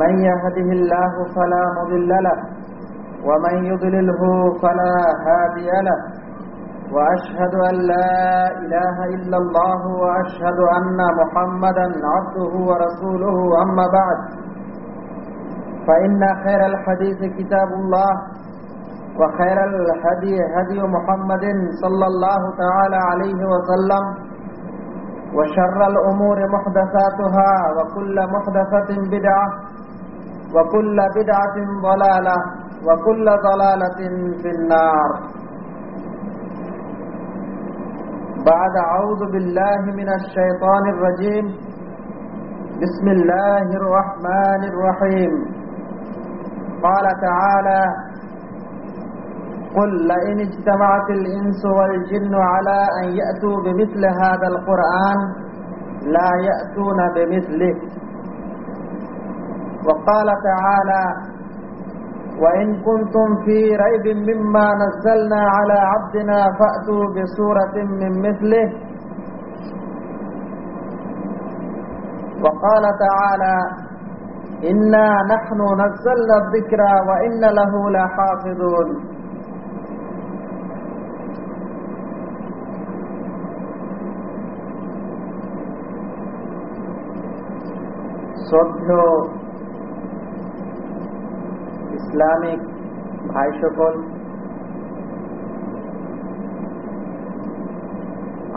من يهده الله فلا مضل له ومن يضلله فلا هادي له. وأشهد أن لا إله إلا الله وأشهد أن محمدا عبده ورسوله أما بعد. فإن خير الحديث كتاب الله وخير الهدي هدي محمد صلى الله تعالى عليه وسلم وشر الأمور محدثاتها وكل محدثة بدعة وكل بدعة ضلالة وكل ضلالة في النار. بعد أعوذ بالله من الشيطان الرجيم. بسم الله الرحمن الرحيم. قال تعالى قل لئن اجتمعت الإنس والجن على أن يأتوا بمثل هذا القرآن لا يأتون بمثله. وقال تعالى وإن كنتم في ريب مما نزلنا على عبدنا فأتوا بسورة من مثله وقال تعالى إنا نحن نزلنا الذكر وإن له لحافظون শ্রদ্ধেয় ইসলামিক ভাই সকল,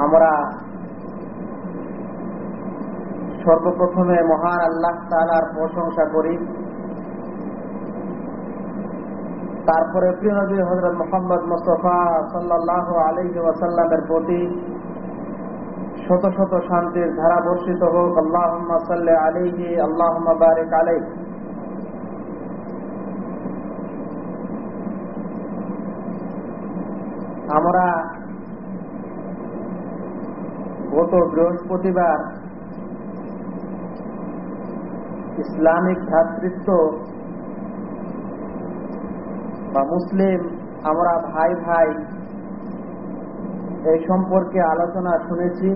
আমরা সর্বপ্রথমে মহান আল্লাহ তালার প্রশংসা করি। তারপরে প্রিয় নবী হজরত মোহাম্মদ মুস্তফা সাল্লাহ আলহি ওয়াসাল্লামের প্রতি শত শত শান্তির ধারা বর্ষিত হোক। আল্লাহ সাল্লে আলিহি আল্লাহ বারেক আলাই আমরা গত বৃহস্পতিবার ইসলামিক ভ্রাতৃত্ব বা মুসলিম আমরা ভাই ভাই এই সম্পর্কে আলোচনা শুনেছি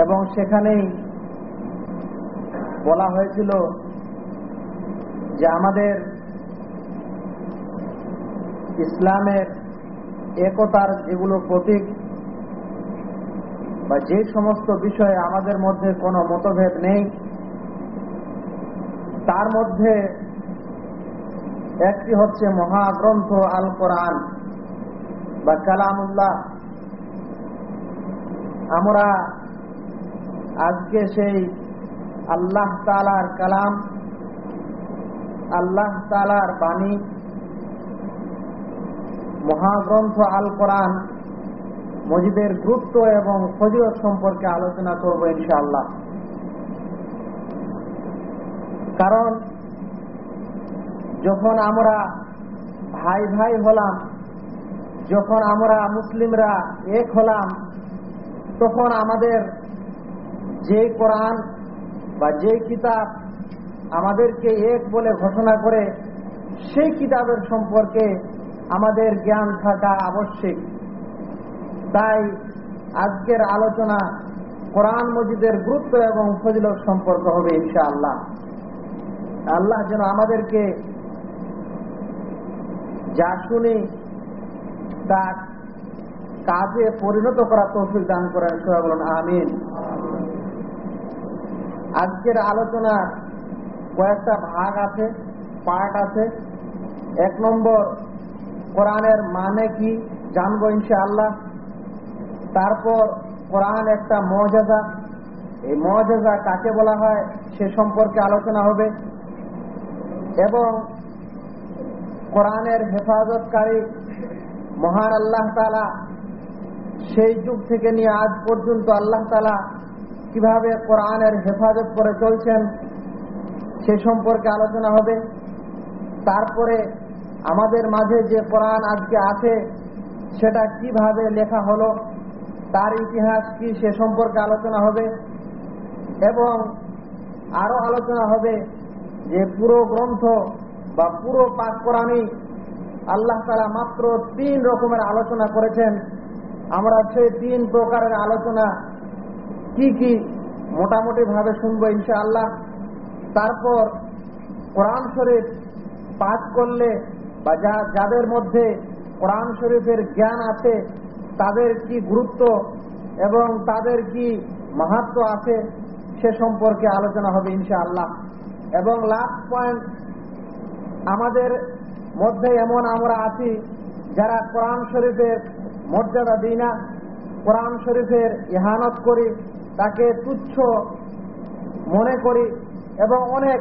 এবং সেখানেই বলা হয়েছিল যে আমাদের ইসলামের একতার যেগুলো প্রতীক, বা যে সমস্ত বিষয়ে আমাদের মধ্যে কোনো মতভেদ নেই, তার মধ্যে একটি হচ্ছে মহাগ্রন্থ আল কোরআন বা কালামুল্লাহ। আমরা আজকে সেই আল্লাহ তালার কালাম, আল্লাহ তালার বাণী মহাগ্রন্থ আল কোরআন, মজিদের গুরুত্ব এবং ফজিলত সম্পর্কে আলোচনা করব ইনশাআল্লাহ। কারণ, যখন আমরা ভাই ভাই হলাম, যখন আমরা মুসলিমরা এক হলাম, তখন আমাদের যে কোরআন বা যে কিতাব আমাদেরকে এক বলে ঘোষণা করে, সেই কিতাবের সম্পর্কে আমাদের জ্ঞান থাকা আবশ্যিক। তাই আজকের আলোচনা কোরআন মজিদের গুরুত্ব এবং ফজিলত সম্পর্ক হবে ইনশা আল্লাহ আল্লাহ যেন আমাদেরকে যা শুনি, তা কাজে পরিণত করা তৌফিক দান করেন, সবাই বলুন আমিন। আজকের আলোচনা কয়েকটা ভাগ আছে, পার্ট আছে। এক নম্বর কোরআনের মানে কি জানব ইনশাআল্লাহ। তারপর কোরআন একটা মজাজা। এই মজাজা কাকে বলা হয় সে সম্পর্কে আলোচনা হবে। এবং কোরআনের হেফাজতকারী মহান আল্লাহ তালা সেই যুগ থেকে নিয়ে আজ পর্যন্ত আল্লাহ তালা কীভাবে কোরআনের হেফাজত করে চলছেন সে সম্পর্কে আলোচনা হবে। তারপরে আমাদের মাঝে যে কোরআন আজকে আছে, সেটা কীভাবে লেখা হলো, তার ইতিহাস কি সে সম্পর্কে আলোচনা হবে, এবং আরও আলোচনা হবে যে পুরো গ্রন্থ বা পুরো পাক কোরআনই আল্লাহ তালা মাত্র তিন রকমের আলোচনা করেছেন। আমরা সেই তিন প্রকারের আলোচনা কি কি মোটামুটি ভাবে শুনব ইনশাআল্লাহ। তারপর কোরআন শরীফ পাঠ করলে বা যা, যাদের মধ্যে কোরআন শরীফের জ্ঞান আছে, তাদের কি গুরুত্ব এবং তাদের কি মাহাত্ম আছে, সে সম্পর্কে আলোচনা হবে ইনশাআল্লাহ। এবং লাস্ট পয়েন্ট আমাদের মধ্যে এমন আমরা আছি যারা কোরআন শরীফের মর্যাদা দিই না, কোরআন শরীফের ইহানত করি, তাকে তুচ্ছ মনে করি এবং অনেক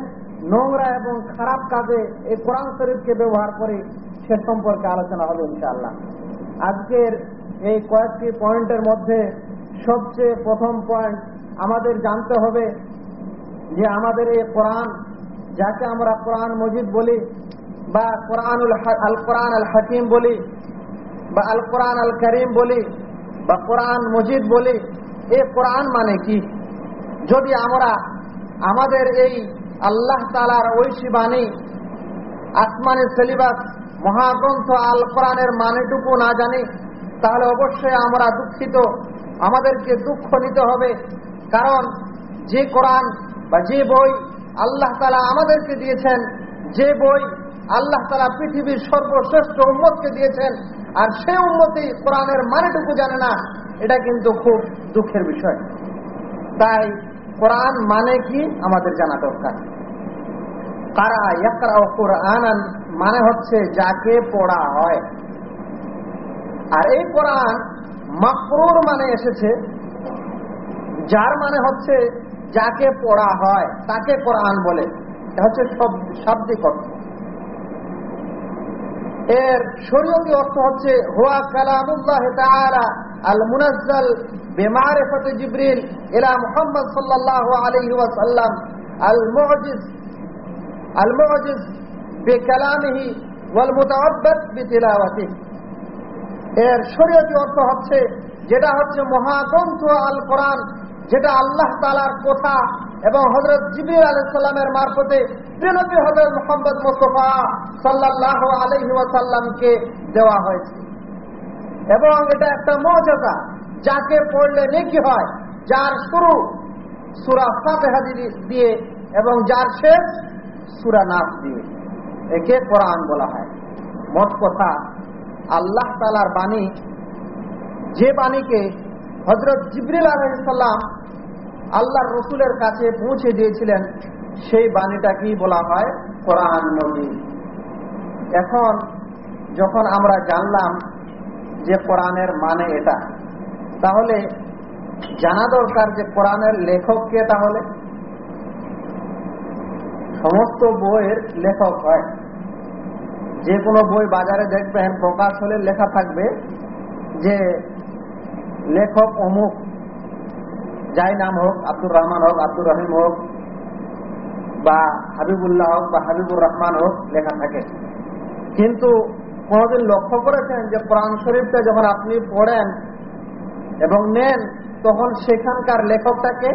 নোংরা এবং খারাপ কাজে এই কোরআন শরীফকে ব্যবহার করি সে সম্পর্কে আলোচনা হবে ইনশাআল্লাহ। আজকের এই কয়েকটি পয়েন্টের মধ্যে সবচেয়ে প্রথম পয়েন্ট আমাদের জানতে হবে যে আমাদের এই কোরআন, যাকে আমরা কোরআন মজিদ বলি বা কোরআনুল আল কোরআন আল হাকিম বলি বা আল কোরআন আল করিম বলি বা কোরআন মজিদ বলি, এ কোরআন মানে কি? যদি আমরা আমাদের এই আল্লাহ তালার ঐশী বাণী আসমানের সিলেবাস মহাগ্রন্থ আল কোরআনের মানেটুকু না জানি, তাহলে অবশ্যই আমরা দুঃখিত। আমাদেরকে দুঃখ নিতে হবে, কারণ যে কোরআন বা যে বই আল্লাহ তালা আমাদেরকে দিয়েছেন, যে বই আল্লাহ তালা পৃথিবীর সর্বশ্রেষ্ঠ উম্মতকে দিয়েছেন, আর সে উন্মতি কোরআনের মানেটুকু জানে না, এটা কিন্তু খুব দুঃখের বিষয়। তাই কোরআন মানে কি? আমাদের জানা দরকার। কারা ইয়াকরা কোরআন মানে হচ্ছে যাকে পড়া হয়। আর এই কোরআন মাকরুর মানে এসেছে, যার মানে হচ্ছে যাকে পড়া হয়, তাকে কোরআন বলে। এটা হচ্ছে শব্দিক অর্থ। এর শরীয়তি অর্থ হচ্ছে, হুয়া কালামুল্লাহ তাআলা আল মুনাজ্জাল বিমারিফাত জিবরিল ইলা মুহাম্মদ সাল্লাল্লাহু আলাইহি ওয়াসাল্লাম আল মুজিজ আল মুজিজ বিকালামিহি ওয়াল মুতাআব্বাদ বিতিলাওয়াতিহি এর শরীয়তি অর্থ হচ্ছে, যেটা হচ্ছে মহাগ্রন্থ আল কোরআন যেটা আল্লাহ তালার কথা এবং হজরত জিবির আলাইসাল্লামের মারফতে প্রিয়নবী হজরত মোহাম্মদ মুস্তফা সাল্লাহ আলহি ওয়াসাল্লামকে দেওয়া হয়েছে। এবং এটা একটা মর্যাদা যাকে পড়লে নেকি হয়, যার শুরু সুরা ফাতেহা দিয়ে এবং যার শেষ সুরা নাফ দিয়ে। একে কোরআন বলা হয়। মোট কথা, আল্লাহ তালার বাণী, যে বাণীকে হজরত জিবরিল আলহিসাল্লাম আল্লাহর রসুলের কাছে পৌঁছে দিয়েছিলেন। সেই বাণীটাকেই বলা হয়? কোরআন নবী। এখন যখন আমরা জানলাম যে কোরআনের মানে এটা, তাহলে জানা দরকার যে কোরআনের লেখক কে তাহলে? সমস্ত বইয়ের লেখক হয়। যে কোনো বই বাজারে দেখবেন প্রকাশ হলে লেখা থাকবে যে লেখক অমুক যাই নাম হোক আব্দুর রহমান হোক আব্দুর রহিম হোক বা হাবিবুল্লাহ হোক বা হাবিবুর রহমান হোক লেখা থাকে। কিন্তু কোনদিন লক্ষ্য করেছেন যে কোরআন শরীফটা যখন আপনি পড়েন এবং নেন, তখন সেখানকার লেখকটাকে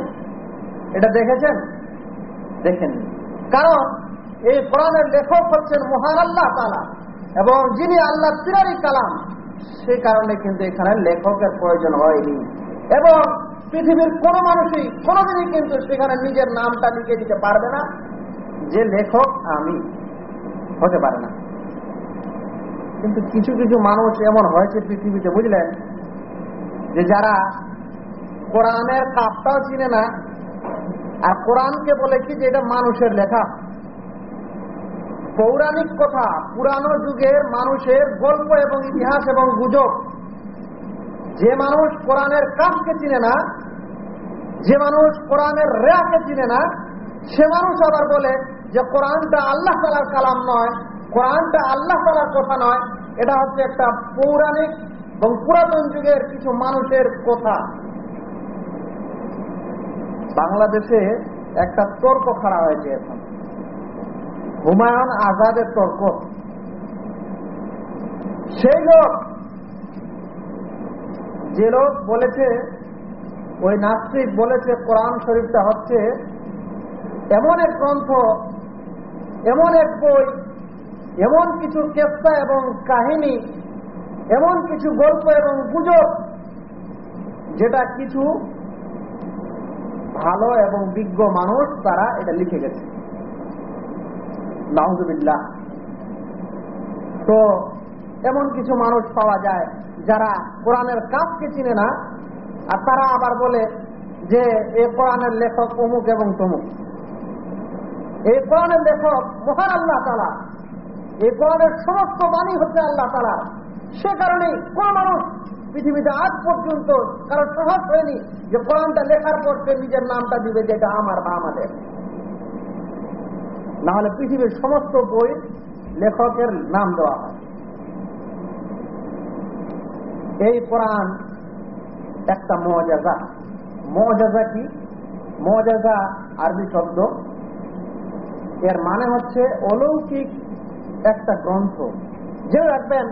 এটা দেখেছেন? দেখেন কারণ এই কোরআনের লেখক হচ্ছেন মহান আল্লাহ তালা এবং যিনি আল্লাহ তিরারি কালাম, সেই কারণে কিন্তু এখানে লেখকের প্রয়োজন হয়নি। এবং পৃথিবীর কোনো মানুষই কোনোদিনই কিন্তু সেখানে নিজের নামটা লিখে দিতে পারবে না। যে লেখক আমি, হতে পারে না। কিন্তু কিছু কিছু মানুষ এমন হয়েছে পৃথিবীতে, বুঝলেন? যে যারা কোরআনের কাপটাও চিনে না, আর কোরআনকে বলে কি যে এটা মানুষের লেখা? পৌরাণিক কথা, পুরানো যুগের মানুষের গল্প এবং ইতিহাস এবং গুজব। যে মানুষ কোরআনের কাজকে চিনে না যে মানুষ কোরআনের রেয়াকে চিনে না, সে মানুষ আবার বলে যে কোরআনটা আল্লাহ তালার কালাম নয়, কোরআনটা আল্লাহ তালার কথা নয়, এটা হচ্ছে একটা পৌরাণিক এবং পুরাতন যুগের কিছু মানুষের কথা। বাংলাদেশে একটা তর্ক খাড়া হয়েছে এখন। হুমায়ুন আজাদের তর্ক। সেই লোক, যে লোক বলেছে ওই নাস্তিক বলেছে, কোরআন শরীফটা হচ্ছে এমন এক গ্রন্থ, এমন এক বই, এমন কিছু কেসা এবং কাহিনী, এমন কিছু গল্প এবং গুজব, যেটা কিছু ভালো এবং বিজ্ঞ মানুষ তারা এটা লিখে গেছে। নাহজুবিল্লাহ তো এমন কিছু মানুষ পাওয়া যায় যারা কোরআনের কাজকে চিনে না আর তারা আবার বলে যে এ কোরআনের লেখক অমুক এবং তমুক। এই কোরআনের লেখক মহান আল্লাহ তালা এই কোরআনের সমস্ত বাণী হচ্ছে আল্লাহ তালা সে কারণে কোন মানুষ পৃথিবীতে আজ পর্যন্ত কারও সহজ হয়নি যে কোরআনটা লেখার পর সে নিজের নামটা দিবে যেটা আমার বা আমাদের। না হলে পৃথিবীর সমস্ত বই লেখকের নাম দেওয়া হয়। এই কোরআন একটা মজাজা। মজাজা কি? মজাজা আরবি শব্দ। এর মানে হচ্ছে অলৌকিক একটা গ্রন্থ। যে রাখবেন,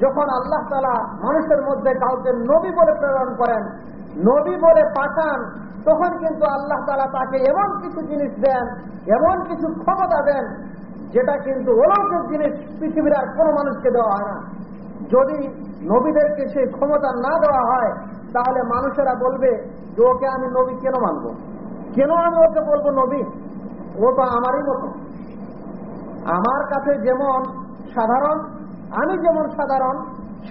যখন আল্লাহ তালা মানুষের মধ্যে কাউকে নবী বলে প্রেরণ করেন, নবী বলে পাঠান, তখন কিন্তু আল্লাহ তালা তাকে এমন কিছু জিনিস দেন, এমন কিছু ক্ষমতা দেন, যেটা কিন্তু অলৌকিক জিনিস পৃথিবীর আর কোনো মানুষকে দেওয়া হয় না। যদি নবীদেরকে সেই ক্ষমতা না দেওয়া হয় তাহলে মানুষেরা বলবে, যে ওকে আমি নবী কেন মানবো? কেন আমি ওকে বলব নবী? ও তো আমারই মতো। আমার কাছে যেমন সাধারণ, আমি যেমন সাধারণ,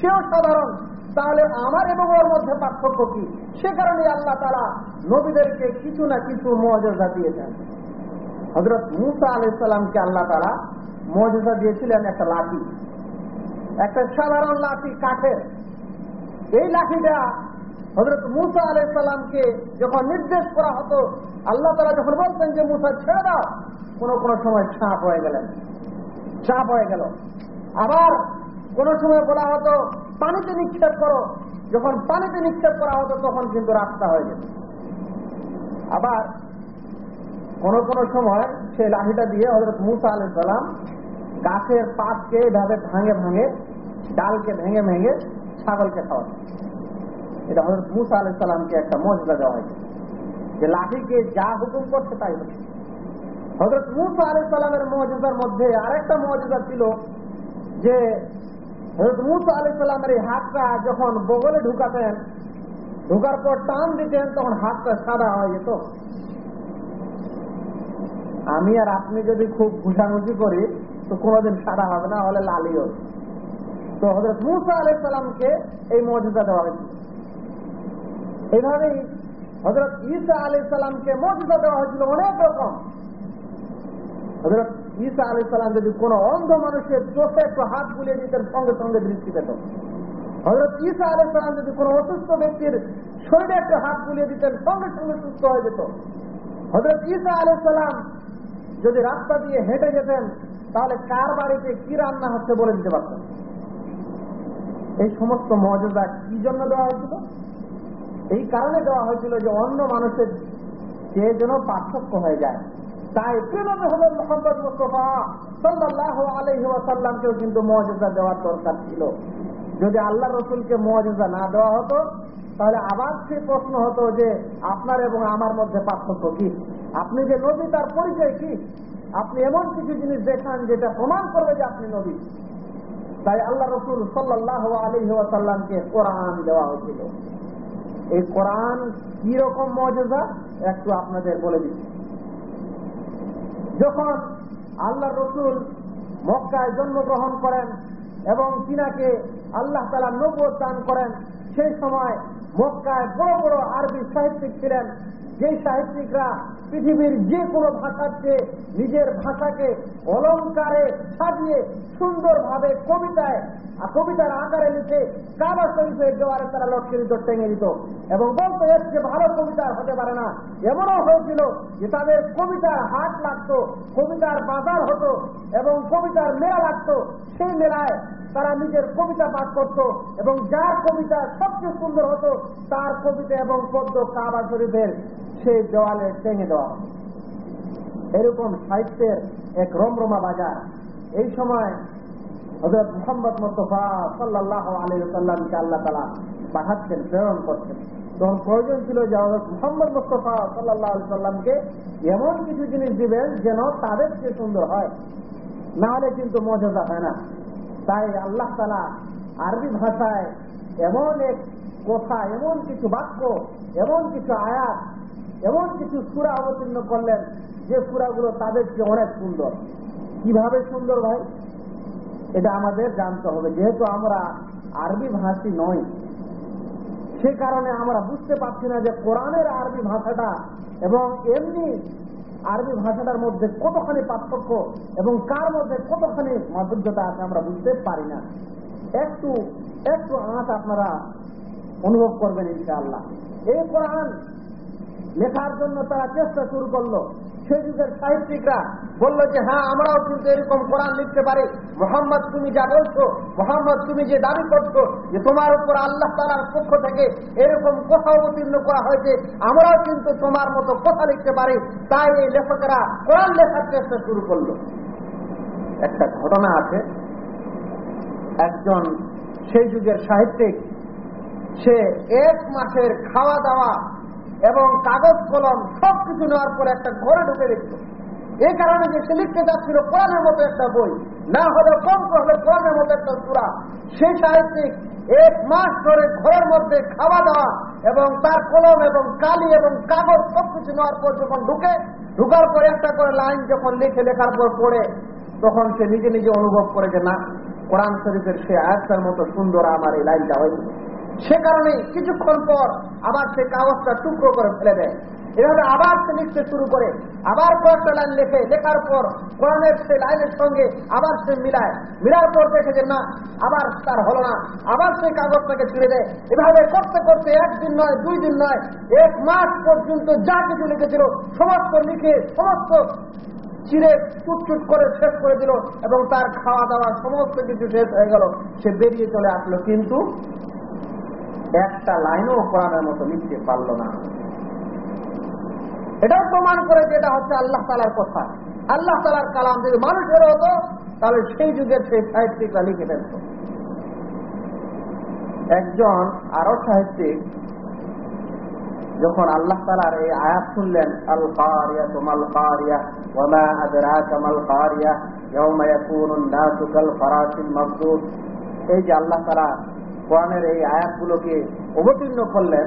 সেও সাধারণ। তাহলে আমার এবং ওর মধ্যে পার্থক্য কি? সে কারণে আল্লাহ তারা নবীদেরকে কিছু না কিছু মর্যাদা দিয়েছেন। হজরত মুসা আলাইসাল্লামকে আল্লাহ তারা মর্যাদা দিয়েছিলেন একটা লাঠি। একটা সাধারণ লাঠি, কাঠের। এই লাঠিটা হজরত মুসা আলাইসাল্লামকে যখন নির্দেশ করা হতো, আল্লাহ তারা যখন বলতেন যে, মুসা, ছেড়ে দাও। কোনো কোনো সময় চাপ হয়ে গেলেন। চাপ হয়ে গেল। আবার কোন সময় বলা হতো, পানিতে নিক্ষেপ করো। যখন পানিতে নিক্ষেপ করা হতো, তখন কিন্তু রাস্তা হয়ে যেত। আবার কোন কোন সময় সেই লাঠিটা দিয়ে হজরত মুসা আলাই সালাম গাছের পাতকে এভাবে ভাঙে ভাঙে, ডালকে ভেঙে ভেঙে ছাগলকে খাওয়াতো। এটা হজরত মুসা আলাই সালামকে একটা মজদা দেওয়া হয়েছে। যে লাঠিকে যা হুকুম করছে তাই হচ্ছে। হজরত মুসা আলাই সালামের মজুদার মধ্যে আরেকটা মজুদা ছিল যে হজরত মুসা আলাই সালামের এই হাতটা যখন বগলে ঢুকাতেন, ঢুকার পর টান দিতেন, তখন হাতটা সাদা হয়ে যেত। আমি আর আপনি যদি খুব ঘুষাঘুষি করি, তো কোনোদিন সাদা হবে না, হলে লালি হবে। তো হজরত মুসা আলাই সালামকে এই মর্যাদা দেওয়া হয়েছিল এইভাবেই হজরত ঈসা আলি সালামকে মর্যাদা দেওয়া হয়েছিল অনেক রকম। হজরত ঈসা আলি সালাম যদি কোন অন্ধ মানুষের চোখে একটু হাত বুলিয়ে দিতেন, সঙ্গে সঙ্গে দৃষ্টি পেত। হজরত ঈসা আলি সালাম যদি কোন অসুস্থ ব্যক্তির শরীরে একটু হাত বুলিয়ে দিতেন, সঙ্গে সঙ্গে সুস্থ হয়ে যেত। হজরত ঈসা আলি সালাম যদি রাস্তা দিয়ে হেঁটে যেতেন, তাহলে কার বাড়িতে কি রান্না হচ্ছে বলে দিতে পারতেন? এই সমস্ত মর্যাদা কি জন্য দেওয়া হয়েছিল? এই কারণে দেওয়া হয়েছিল যে অন্য মানুষের যে যেন পার্থক্য হয়ে যায়। তাই প্রেমে হলেন মোহাম্মদ মুস্তফা সাল্লাহ আলহি ওয়াসাল্লামকেও কিন্তু মর্যাদা দেওয়ার দরকার ছিল। যদি আল্লাহ রসুলকে মর্যাদা না দেওয়া হতো, তাহলে আবার সে প্রশ্ন হতো যে আপনার এবং আমার মধ্যে পার্থক্য কি? আপনি যে নবী, তার পরিচয় কি? আপনি এমন কিছু জিনিস দেখান যেটা প্রমাণ করবে যে আপনি নবী। তাই আল্লাহ রসুল সাল্লাহ আলহি ওয়াসাল্লামকে কোরআন দেওয়া হয়েছিল। এই কোরআন কি রকম মর্যাদা একটু আপনাদের বলে দিচ্ছি। যখন আল্লাহ রসুল মক্কায় জন্মগ্রহণ করেন এবং তিনাকে আল্লাহ তালা নব্বত দান করেন, সেই সময় মক্কায় বড় বড় আরবি সাহিত্যিক ছিলেন। যেই সাহিত্যিকরা পৃথিবীর যে কোনো ভাষার চেয়ে নিজের ভাষাকে অলঙ্কারে সাজিয়ে সুন্দরভাবে কবিতায় কবিতার আকারে লিখে কাবা শরীফের জোয়ারে তারা লক্ষ্যে দিত টেঙে দিত। এবং বলতো এর যে ভালো কবিতা হতে পারে না। এমনও হয়েছিল যে তাদের কবিতার হাট লাগতো, কবিতার বাজার হতো এবং কবিতার মেলা লাগতো। সেই মেলায় তারা নিজের কবিতা পাঠ করত এবং যার কবিতা সবচেয়ে সুন্দর হতো, তার কবিতা এবং পদ্ম কাবা শরীফের সেই দেওয়ালে টেঙে দেওয়া এরকম সাহিত্যের এক রমরমা বাজার। এই সময় হজরত মোহাম্মদ মুস্তফা সাল্লাহ আলী সাল্লামকে আল্লাহ তালা পাঠাচ্ছেন প্রেরণ করছেন। তখন প্রয়োজন ছিল যে হজরত মোহাম্মদ মুস্তফা সাল্লাহ আলি সাল্লামকে এমন কিছু জিনিস দিবেন যেন তাদের চেয়ে সুন্দর হয়। না হলে কিন্তু মর্যাদা হয় না। তাই আল্লাহ তালা আরবি ভাষায় এমন এক কথা, এমন কিছু বাক্য, এমন কিছু আয়াত, এমন কিছু সুরা অবতীর্ণ করলেন যে সুরাগুলো তাদের চেয়ে অনেক সুন্দর। কীভাবে সুন্দর ভাই? এটা আমাদের জানতে হবে। যেহেতু আমরা আরবি ভাষী নই, সে কারণে আমরা বুঝতে পারছি না যে কোরআনের আরবি ভাষাটা এবং এমনি আরবি ভাষাটার মধ্যে কতখানি পার্থক্য এবং কার মধ্যে কতখানি মাধুর্যতা আছে আমরা বুঝতে পারি না। একটু একটু আঁচ আপনারা অনুভব করবেন ইনশাআল্লাহ। এই কোরআন লেখার জন্য তারা চেষ্টা শুরু করল। সেই যুগের সাহিত্যিকরা বলল যে হ্যাঁ আমরাও কিন্তু এরকম কোরআন লিখতে পারি। মোহাম্মদ, তুমি যা বলছো, মোহাম্মদ, তুমি যে দাবি করছ যে তোমার উপর আল্লাহ তালার পক্ষ থেকে এরকম কথা অবতীর্ণ করা হয়েছে, আমরাও কিন্তু তোমার মতো কথা লিখতে পারি। তাই এই লেখকেরা কোরআন লেখার চেষ্টা শুরু করল। একটা ঘটনা আছে। একজন সেই যুগের সাহিত্যিক, সে এক মাসের খাওয়া দাওয়া এবং কাগজ কলম সবকিছু নেওয়ার পরে একটা ঘরে ঢুকে দেখত। এই কারণে যে সে লিখতে যাচ্ছিল কোরআনের মতো একটা বই, না হলে কম হলে কোরআনের মতো একটা সুরা। সেই সাহিত্যিক এক মাস ধরে ঘরের মধ্যে খাওয়া দাওয়া এবং তার কলম এবং কালি এবং কাগজ সবকিছু নেওয়ার পর যখন ঢুকে, ঢুকার পর একটা করে লাইন যখন লিখে লেখার পর পড়ে, তখন সে নিজে নিজে অনুভব করে যে, না, কোরআন শরীফের সে আয়াতের মতো সুন্দর আমার এই লাইনটা হয়েছে সে কারণে কিছুক্ষণ পর আবার সে কাগজটা টুকরো করে ফেলে দেয়। এভাবে আবার সে লিখতে শুরু করে। আবার কয়েকটা লাইন লেখে। লেখার পর কোরআনের সে লাইনের সঙ্গে আবার সে মিলায়। মিলার পর দেখে যে না, আবার তার হলো না। আবার সে কাগজটাকে ছেড়ে দেয়। এভাবে করতে করতে একদিন নয়, দুই দিন নয়, এক মাস পর্যন্ত যা কিছু লিখেছিল, সমস্ত লিখে, সমস্ত চিরে চুটচুট করে শেষ করে দিল এবং তার খাওয়া দাওয়া সমস্ত কিছু শেষ হয়ে গেল। সে বেরিয়ে চলে আসলো। কিন্তু একটা লাইনও কোরআনের মতো লিখতে পারল না। এটাও প্রমাণ করে যে এটা হচ্ছে আল্লাহ তালার কথা। আল্লাহ তালার কালাম যদি মানুষের হতো, তাহলে সেই যুগের সেই সাহিত্যিকরা লিখে ফেলত। একজন আরও সাহিত্যিক যখন আল্লাহ তালার এই আয়াত শুনলেন আল কারিয়া তোমাল কারিয়া ওমা আদরা কামাল কারিয়া এই যে আল্লাহ তালা কোরআনের এই আয়াতগুলোকে অবতীর্ণ করলেন,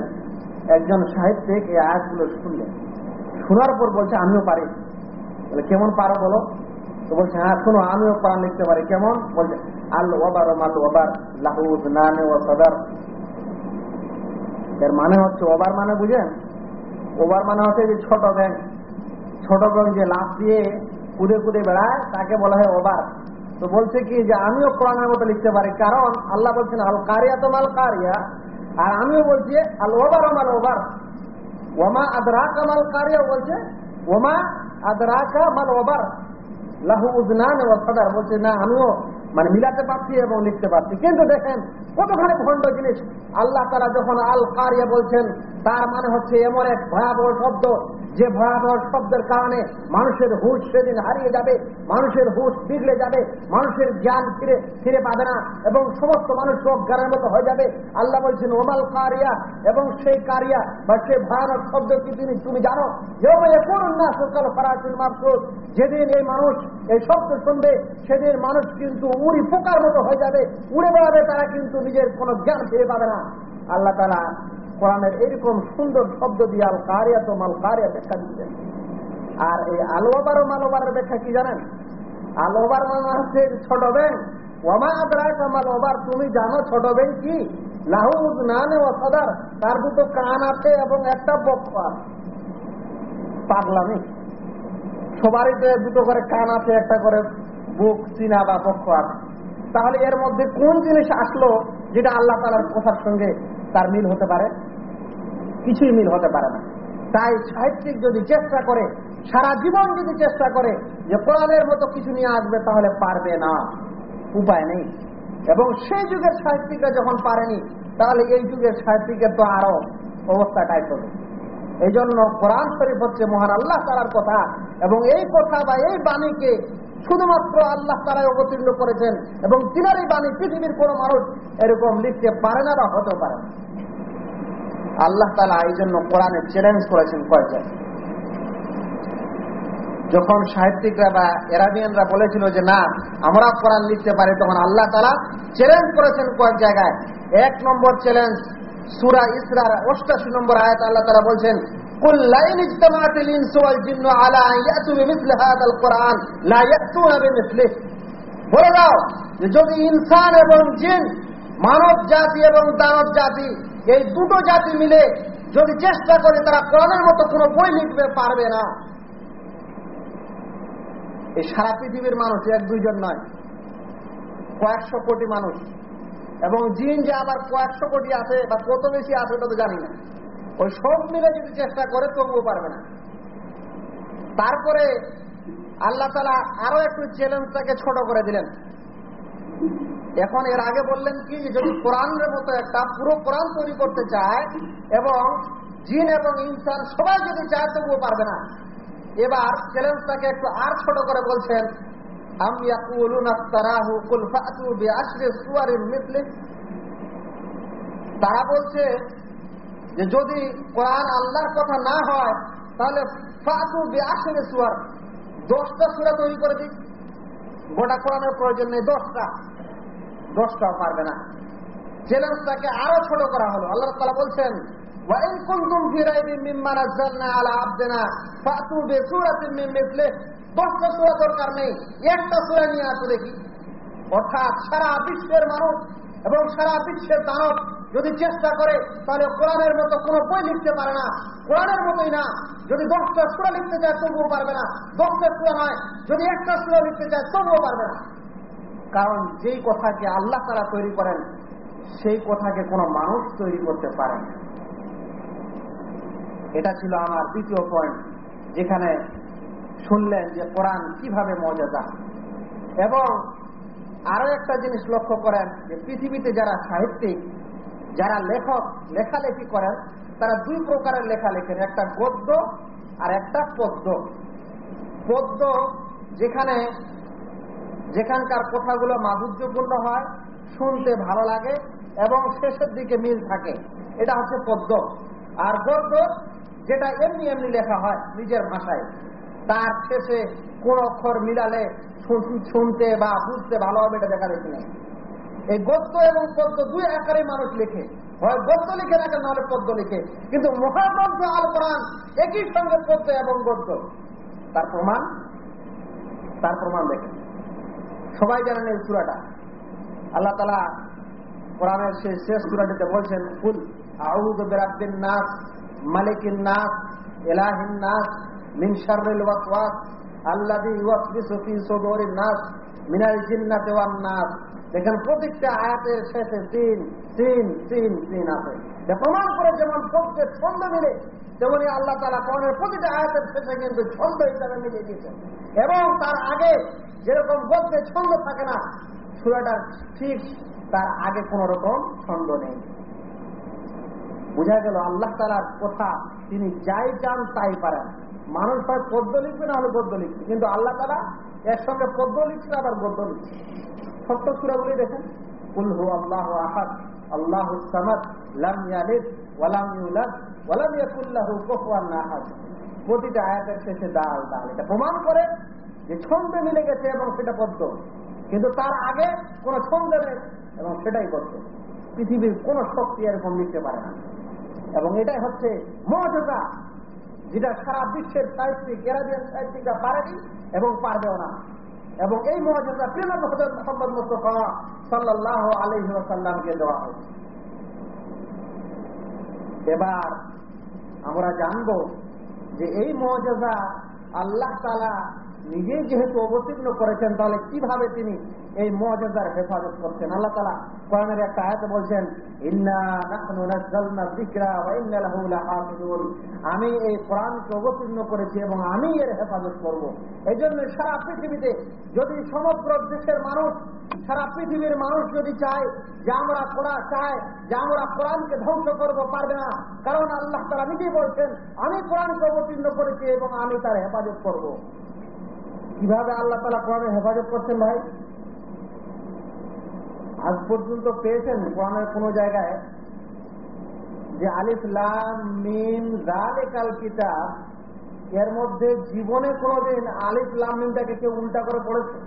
একজন সাহিত্যিক এই আয়াতগুলো শুনলেন। শোনার পর বলছে, আমিও পারি। কেমন পারো বলো? তো বলছে হ্যাঁ শোনো, আমিও কোরআন লিখতে পারি। কেমন? বলছে, আল ওবার মাল ওবার লাহুদ নানে ও সদার। এর মানে হচ্ছে ওবার মানে বুঝেন? ওবার মানে হচ্ছে যে ছোট ব্যাংক ছোট ব্যাংক যে লাভ দিয়ে কুদে কুদে বেড়ায়, তাকে বলা হয় ওবার। তো বলছে কি যে, আমিও কোরআনের মতো লিখতে পারি। কারণ আল্লাহ বলছেন আল কারিয়া তো মাল কারিয়া আর আমিও বলছি আল ওবার মাল ওবার ওমা আদরা কামাল কারিয়া বলছে, ওমা আদরা মাল ওবার লাহু উজনান ও সদার। বলছে, না, আমিও মানে মিলাতে পারছি এবং লিখতে পারছি। কিন্তু দেখেন, কতখানি ভণ্ড জিনিস। আল্লাহ তারা যখন আল কারিয়া বলছেন, তার মানে হচ্ছে এমন এক ভয়াবহ শব্দ। যে ভয়াবহ শব্দের কারণে মানুষের হুশ সেদিন হারিয়ে যাবে, মানুষের হুশ বিগড়ে যাবে, মানুষের জ্ঞান ফিরে ফিরে পাবে না এবং সমস্ত মানুষ অজ্ঞানের মতো হয়ে যাবে। আল্লাহ বলছেন, ওমাল কারিয়া এবং সেই কারিয়া বা সেই ভয়ানক শব্দ কি তুমি তুমি জানো? সকাল যেদিন এই মানুষ এই শব্দ শুনবে, সেদিন মানুষ কিন্তু উড়ি পোকার মতো হয়ে যাবে, উড়ে বেড়াবে, তারা কিন্তু নিজের কোনো জ্ঞান ফিরে পাবে না। আল্লাহ তালা কোরআনের এইরকম সুন্দর শব্দ দিয়ে আল কারিয়া তো মাল কারিয়া ব্যাখ্যা দিচ্ছেন আর এই আলোবার মালোবারের ব্যাখ্যা কি জানেন? আলোবার মানে হচ্ছে ছোট ব্যাংক ওমা তুমি জানো ছোট ব্যাংক কি? লাহুদ নানে ও সদার। তার দুটো কান আছে এবং একটা পক্ষ আছে। পাগলামি। সবারই দুটো করে কান আছে, একটা করে বুক, চিনা বা পক্ষ আছে। তাহলে এর মধ্যে কোন জিনিস আসলো যেটা আল্লাহ তালার কথার সঙ্গে তার মিল হতে পারে, কিছুই মিল হতে পারে না। তাই সাহিত্যিক যদি চেষ্টা করে, সারা জীবন যদি চেষ্টা করে যে কোরআনের মতো কিছু নিয়ে আসবে, তাহলে পারবে না। উপায় নেই। এবং সেই যুগের সাহিত্যিকরা যখন পারেনি, তাহলে এই যুগের সাহিত্যিকের তো আরও অবস্থা টাইট হবে এই জন্য কোরআন শরীফ হচ্ছে মহান আল্লাহ তালার কথা, এবং এই কথা বা এই বাণীকে শুধুমাত্র আল্লাহ তারাই অবতীর্ণ করেছেন এবং তিনার বাণী পৃথিবীর কোন মানুষ এরকম লিখতে পারে না বা হতে পারে না। আল্লাহ তালা এই জন্য কোরআনে চ্যালেঞ্জ করেছেন কয়েক জায়গায় যখন সাহিত্যিকরা বা এরাবিয়ানরা বলেছিল যে, না, আমরা কোরআন লিখতে পারি, তখন আল্লাহ তালা চ্যালেঞ্জ করেছেন কয়েক জায়গায়। এক নম্বর চ্যালেঞ্জ সুরা ইসরার অষ্টাশি নম্বর আয়াত আল্লাহ তালা বলছেন قل لئن اجتمعت الانس والجن على ان ياتوا بمثل هذا القران لا ياتون بمثله বলে দাও যে যদি ইনসান এবং জিন মানব জাতি এবং দানব জাতি এই দুটো জাতি মিলে যদি চেষ্টা করে তারা কোরআনের মতো কোনো বই লিখতে পারবে না এই সারা পৃথিবীর মানুষ এক দুইজন নয় কয়েকশো কোটি মানুষ এবং জিন যে আবার কয়েকশো কোটি আছে বা কত বেশি আছে ওটা তো জানি না ওই সব মিলে যদি চেষ্টা করে, তবুও পারবে না। তারপরে আল্লাহ তালা আরও একটু চ্যালেঞ্জটাকে ছোট করে দিলেন। এখন এর আগে বললেন কি যদি কোরআনের মতো একটা পুরো কোরআন তৈরি করতে চায় এবং জিন এবং ইনসান সবাই যদি চায়, তবুও পারবে না। এবার চ্যালেঞ্জটাকে একটু আর ছোট করে বলছেন তারা বলছে যে যদি কোরআন আল্লাহর কথা না হয় তাহলে ফাতু বে আসরে সুয়ার দশটা সুরা তৈরি করে দিক গোটা কোরআনের প্রয়োজন নেই দশটা দশটাও পারবে না চ্যালেঞ্জটাকে আরো ছোট করা হলো আল্লাহ তালা বলছেন وإن كنتم في ريب مما نزلنا على عبدنا فأتوا بسورة من مثله দশটা সুরা দরকার নেই একটা সুরা নিয়ে আসো দেখি অর্থাৎ সারা বিশ্বের মানুষ এবং সারা বিশ্বের দানব যদি চেষ্টা করে, তাহলে কোরআনের মতো কোনো বই লিখতে পারে না। কোরআনের মতোই না। যদি দশটা সুরা লিখতে চায়, তবুও পারবে না। দশটা সুরা নয়, যদি একটা সুরা লিখতে চায়, তবুও পারবে না। কারণ যেই কথাকে আল্লাহ তারা তৈরি করেন, সেই কথাকে কোনো মানুষ তৈরি করতে পারে না। এটা ছিল আমার দ্বিতীয় পয়েন্ট যেখানে শুনলেন যে কোরআন কীভাবে মর্যাদা এবং আরও একটা জিনিস লক্ষ্য করেন যে পৃথিবীতে যারা সাহিত্যিক যারা লেখক, লেখালেখি করেন, তারা দুই প্রকারের লেখা লেখেন একটা গদ্য আর একটা পদ্য। পদ্য যেখানে যেখানকার কথাগুলো মাধুর্যপূর্ণ হয়, শুনতে ভালো লাগে এবং শেষের দিকে মিল থাকে। এটা হচ্ছে পদ্য। আর গদ্য যেটা এমনি এমনি লেখা হয় নিজের ভাষায়, তার শেষে কোন অক্ষর মিলালে শুনতে বা বুঝতে ভালো হবে এটা দেখা দেখি নাই। এই গদ্য এবং পদ্য দুই আকারে মানুষ লেখে। হয় গদ্য লিখে রাখে নাহলে পদ্য লিখে। কিন্তু মহাগ্রন্থ আল কোরআন একই সঙ্গে পদ্য এবং গদ্য তার প্রমাণ? তার প্রমাণ দেখেন। সবাই জানেন এই সুরাটা। আল্লাহ তালা কোরআনের শেষ শেষ সুরাটিতে বলছেন ফুল আউদ বেরাদ্দিন নাস, মালিকিন নাস এলাহিন নাস, মিন শাররিল ওয়াসওয়াস আল্লাযী ইউওয়াসবিসু ফি সুদুরিন নাস, মিনাল জিন্নাতি ওয়ান নাস। দেখেন প্রত্যেকটা আয়াতের শেষে তিন তিন তিন তিন আছে। প্রমাণ করে যেমন প্রত্যেক ছন্দ মিলে, তেমনি আল্লাহ তালা কোরআনের প্রতিটা আয়াতের শেষে কিন্তু ছন্দ হিসাবে মিলিয়ে দিয়েছেন। এবং তার আগে যেরকম গদ্যে ছন্দ থাকে না সুরাটার ঠিক তার আগে কোন রকম ছন্দ নেই। বোঝা গেল, আল্লাহ তালার কথা তিনি যাই চান তাই পারেন। মানুষ হয় পদ্য লিখবে না হলে গদ্য লিখবে। কিন্তু আল্লাহ তালা এর সঙ্গে পদ্য লিখছে আবার গদ্য লিখছে সত্য সুরাগুলি দেখেন। কুলহু আল্লাহ আহাদ, আল্লাহ সামাদ, লাম ইয়ালিদ ওয়ালাম ইউলাদ ওয়ালাম কুফুয়ান আহাদ। প্রতিটা আয়াতের শেষে দাল দাল। এটা প্রমাণ করে যে ছন্দে মিলে গেছে এবং সেটা পদ্য কিন্তু তার আগে কোন ছন্দ নেই এবং সেটাই পদ্য পৃথিবীর কোন শক্তি এরকম লিখতে পারে না। এবং এটাই হচ্ছে মর্যাদা, যেটা সারা বিশ্বের সাহিত্যিক, এরাবিয়ান সাহিত্যিকরা পারেনি এবং পারবেও না। এবং এই মর্যাদা মহাজ মোহাম্মদ মুস্তফা সাল্লাহ আলহি দেওয়া হয়েছে। এবার আমরা জানব যে এই মর্যাদা আল্লাহ তালা নিজেই যেহেতু অবতীর্ণ করেছেন, তাহলে কীভাবে তিনি এই মর্যাদার হেফাজত করছেন? আল্লাহ তালা কোরআনের একটা আয়াতে বলছেন আমি এই কোরআনকে অবতীর্ণ করেছি এবং আমি এর হেফাজত করব। এই জন্য সারা পৃথিবীতে যদি সমগ্র দেশের মানুষ, সারা পৃথিবীর মানুষ যদি চায় যে আমরা কোরআন চায় যে আমরা কোরআনকে ধ্বংস করব, পারবে না। কারণ আল্লাহ তারা নিজেই বলছেন, আমি কোরআনকে অবতীর্ণ করেছি এবং আমি তার হেফাজত করব। কীভাবে আল্লাহ তালা কোরআনের হেফাজত করছেন ভাই? আজ পর্যন্ত পেয়েছেন কোরআনের কোন জায়গায়? যে আলিফ লাম মিম জালেকাল কিতাব, এর মধ্যে জীবনে কোনোদিন আলিফ লাম মিমটাকে কেউ উল্টা করে পড়েছে?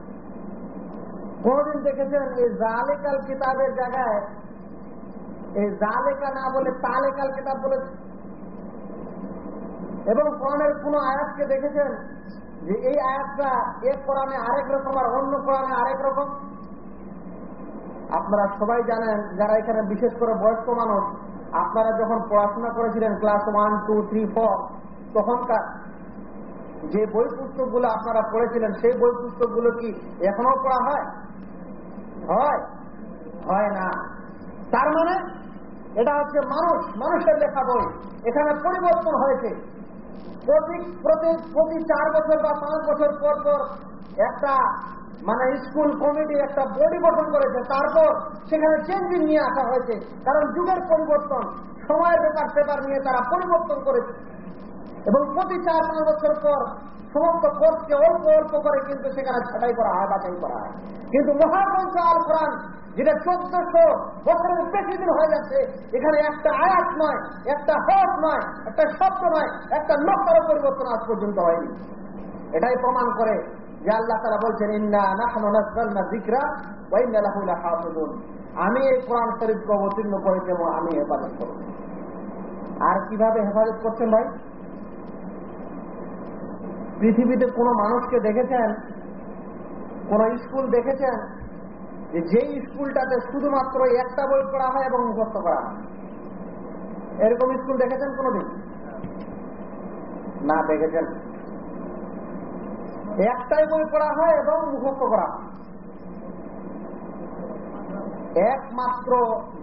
কোনদিন দেখেছেন এই জালেকাল কিতাবের জায়গায় এই জালেকা না বলে তালেকাল কিতাব বলেছে? এবং কোরআনের কোন আয়াতকে দেখেছেন যে এই আয়াতটা এক কোরআনে আরেক রকম আর অন্য কোরআনে আরেক রকম? আপনারা সবাই জানেন, যারা এখানে বিশেষ করে বয়স্ক মানুষ, আপনারা যখন পড়াশোনা করেছিলেন class one, two, three, four, তখনকার যে বই পুস্তকগুলো আপনারা পড়েছিলেন, সেই বই পুস্তকগুলো কি এখনও পড়া হয়? হয়। হয় না। তার মানে এটা হচ্ছে মানুষ, মানুষের লেখা বই। এখানে পরিবর্তন হয়েছে। প্রতি চার বছর বা পাঁচ বছর পর পর একটা মানে স্কুল কমিটি, একটা বডি গঠন করেছে। তারপর সেখানে চেঞ্জিং নিয়ে আসা হয়েছে। কারণ যুগের পরিবর্তন, সময়ের ব্যাপার পেপার নিয়ে তারা পরিবর্তন করেছে। এবং প্রতি চার পাঁচ বছর পর সমস্ত কোর্সকে অল্প অল্প করে কিন্তু সেখানে ছাটাই করা হয়, বাছাই করা হয়। কিন্তু মহাগ্রন্থ আল কোরআন, যেটা চোদ্দশো বছরের বেশি দিন হয়ে যাচ্ছে, এখানে একটা আয়াত নয়, একটা হক নয়, একটা শব্দ নয়, একটা নকটারও পরিবর্তন আজ পর্যন্ত হয়নি। এটাই প্রমাণ করে যে আল্লাহ তারা বলছেন, ইন্না জিকরা আমি এই কোরআন শরীফকে অবতীর্ণ করেছি এবং আমি হেফাজত করব। আর কীভাবে হেফাজত করছেন ভাই? পৃথিবীতে কোনো মানুষকে দেখেছেন? কোন স্কুল দেখেছেন? যে যেই স্কুলটাতে শুধুমাত্র একটা বই পড়া হয় এবং মুখস্থ করা হয়। এরকম স্কুল দেখেছেন কোনোদিন? না, দেখেছেন। একটাই বই পড়া হয় এবং মুখস্থ করা একমাত্র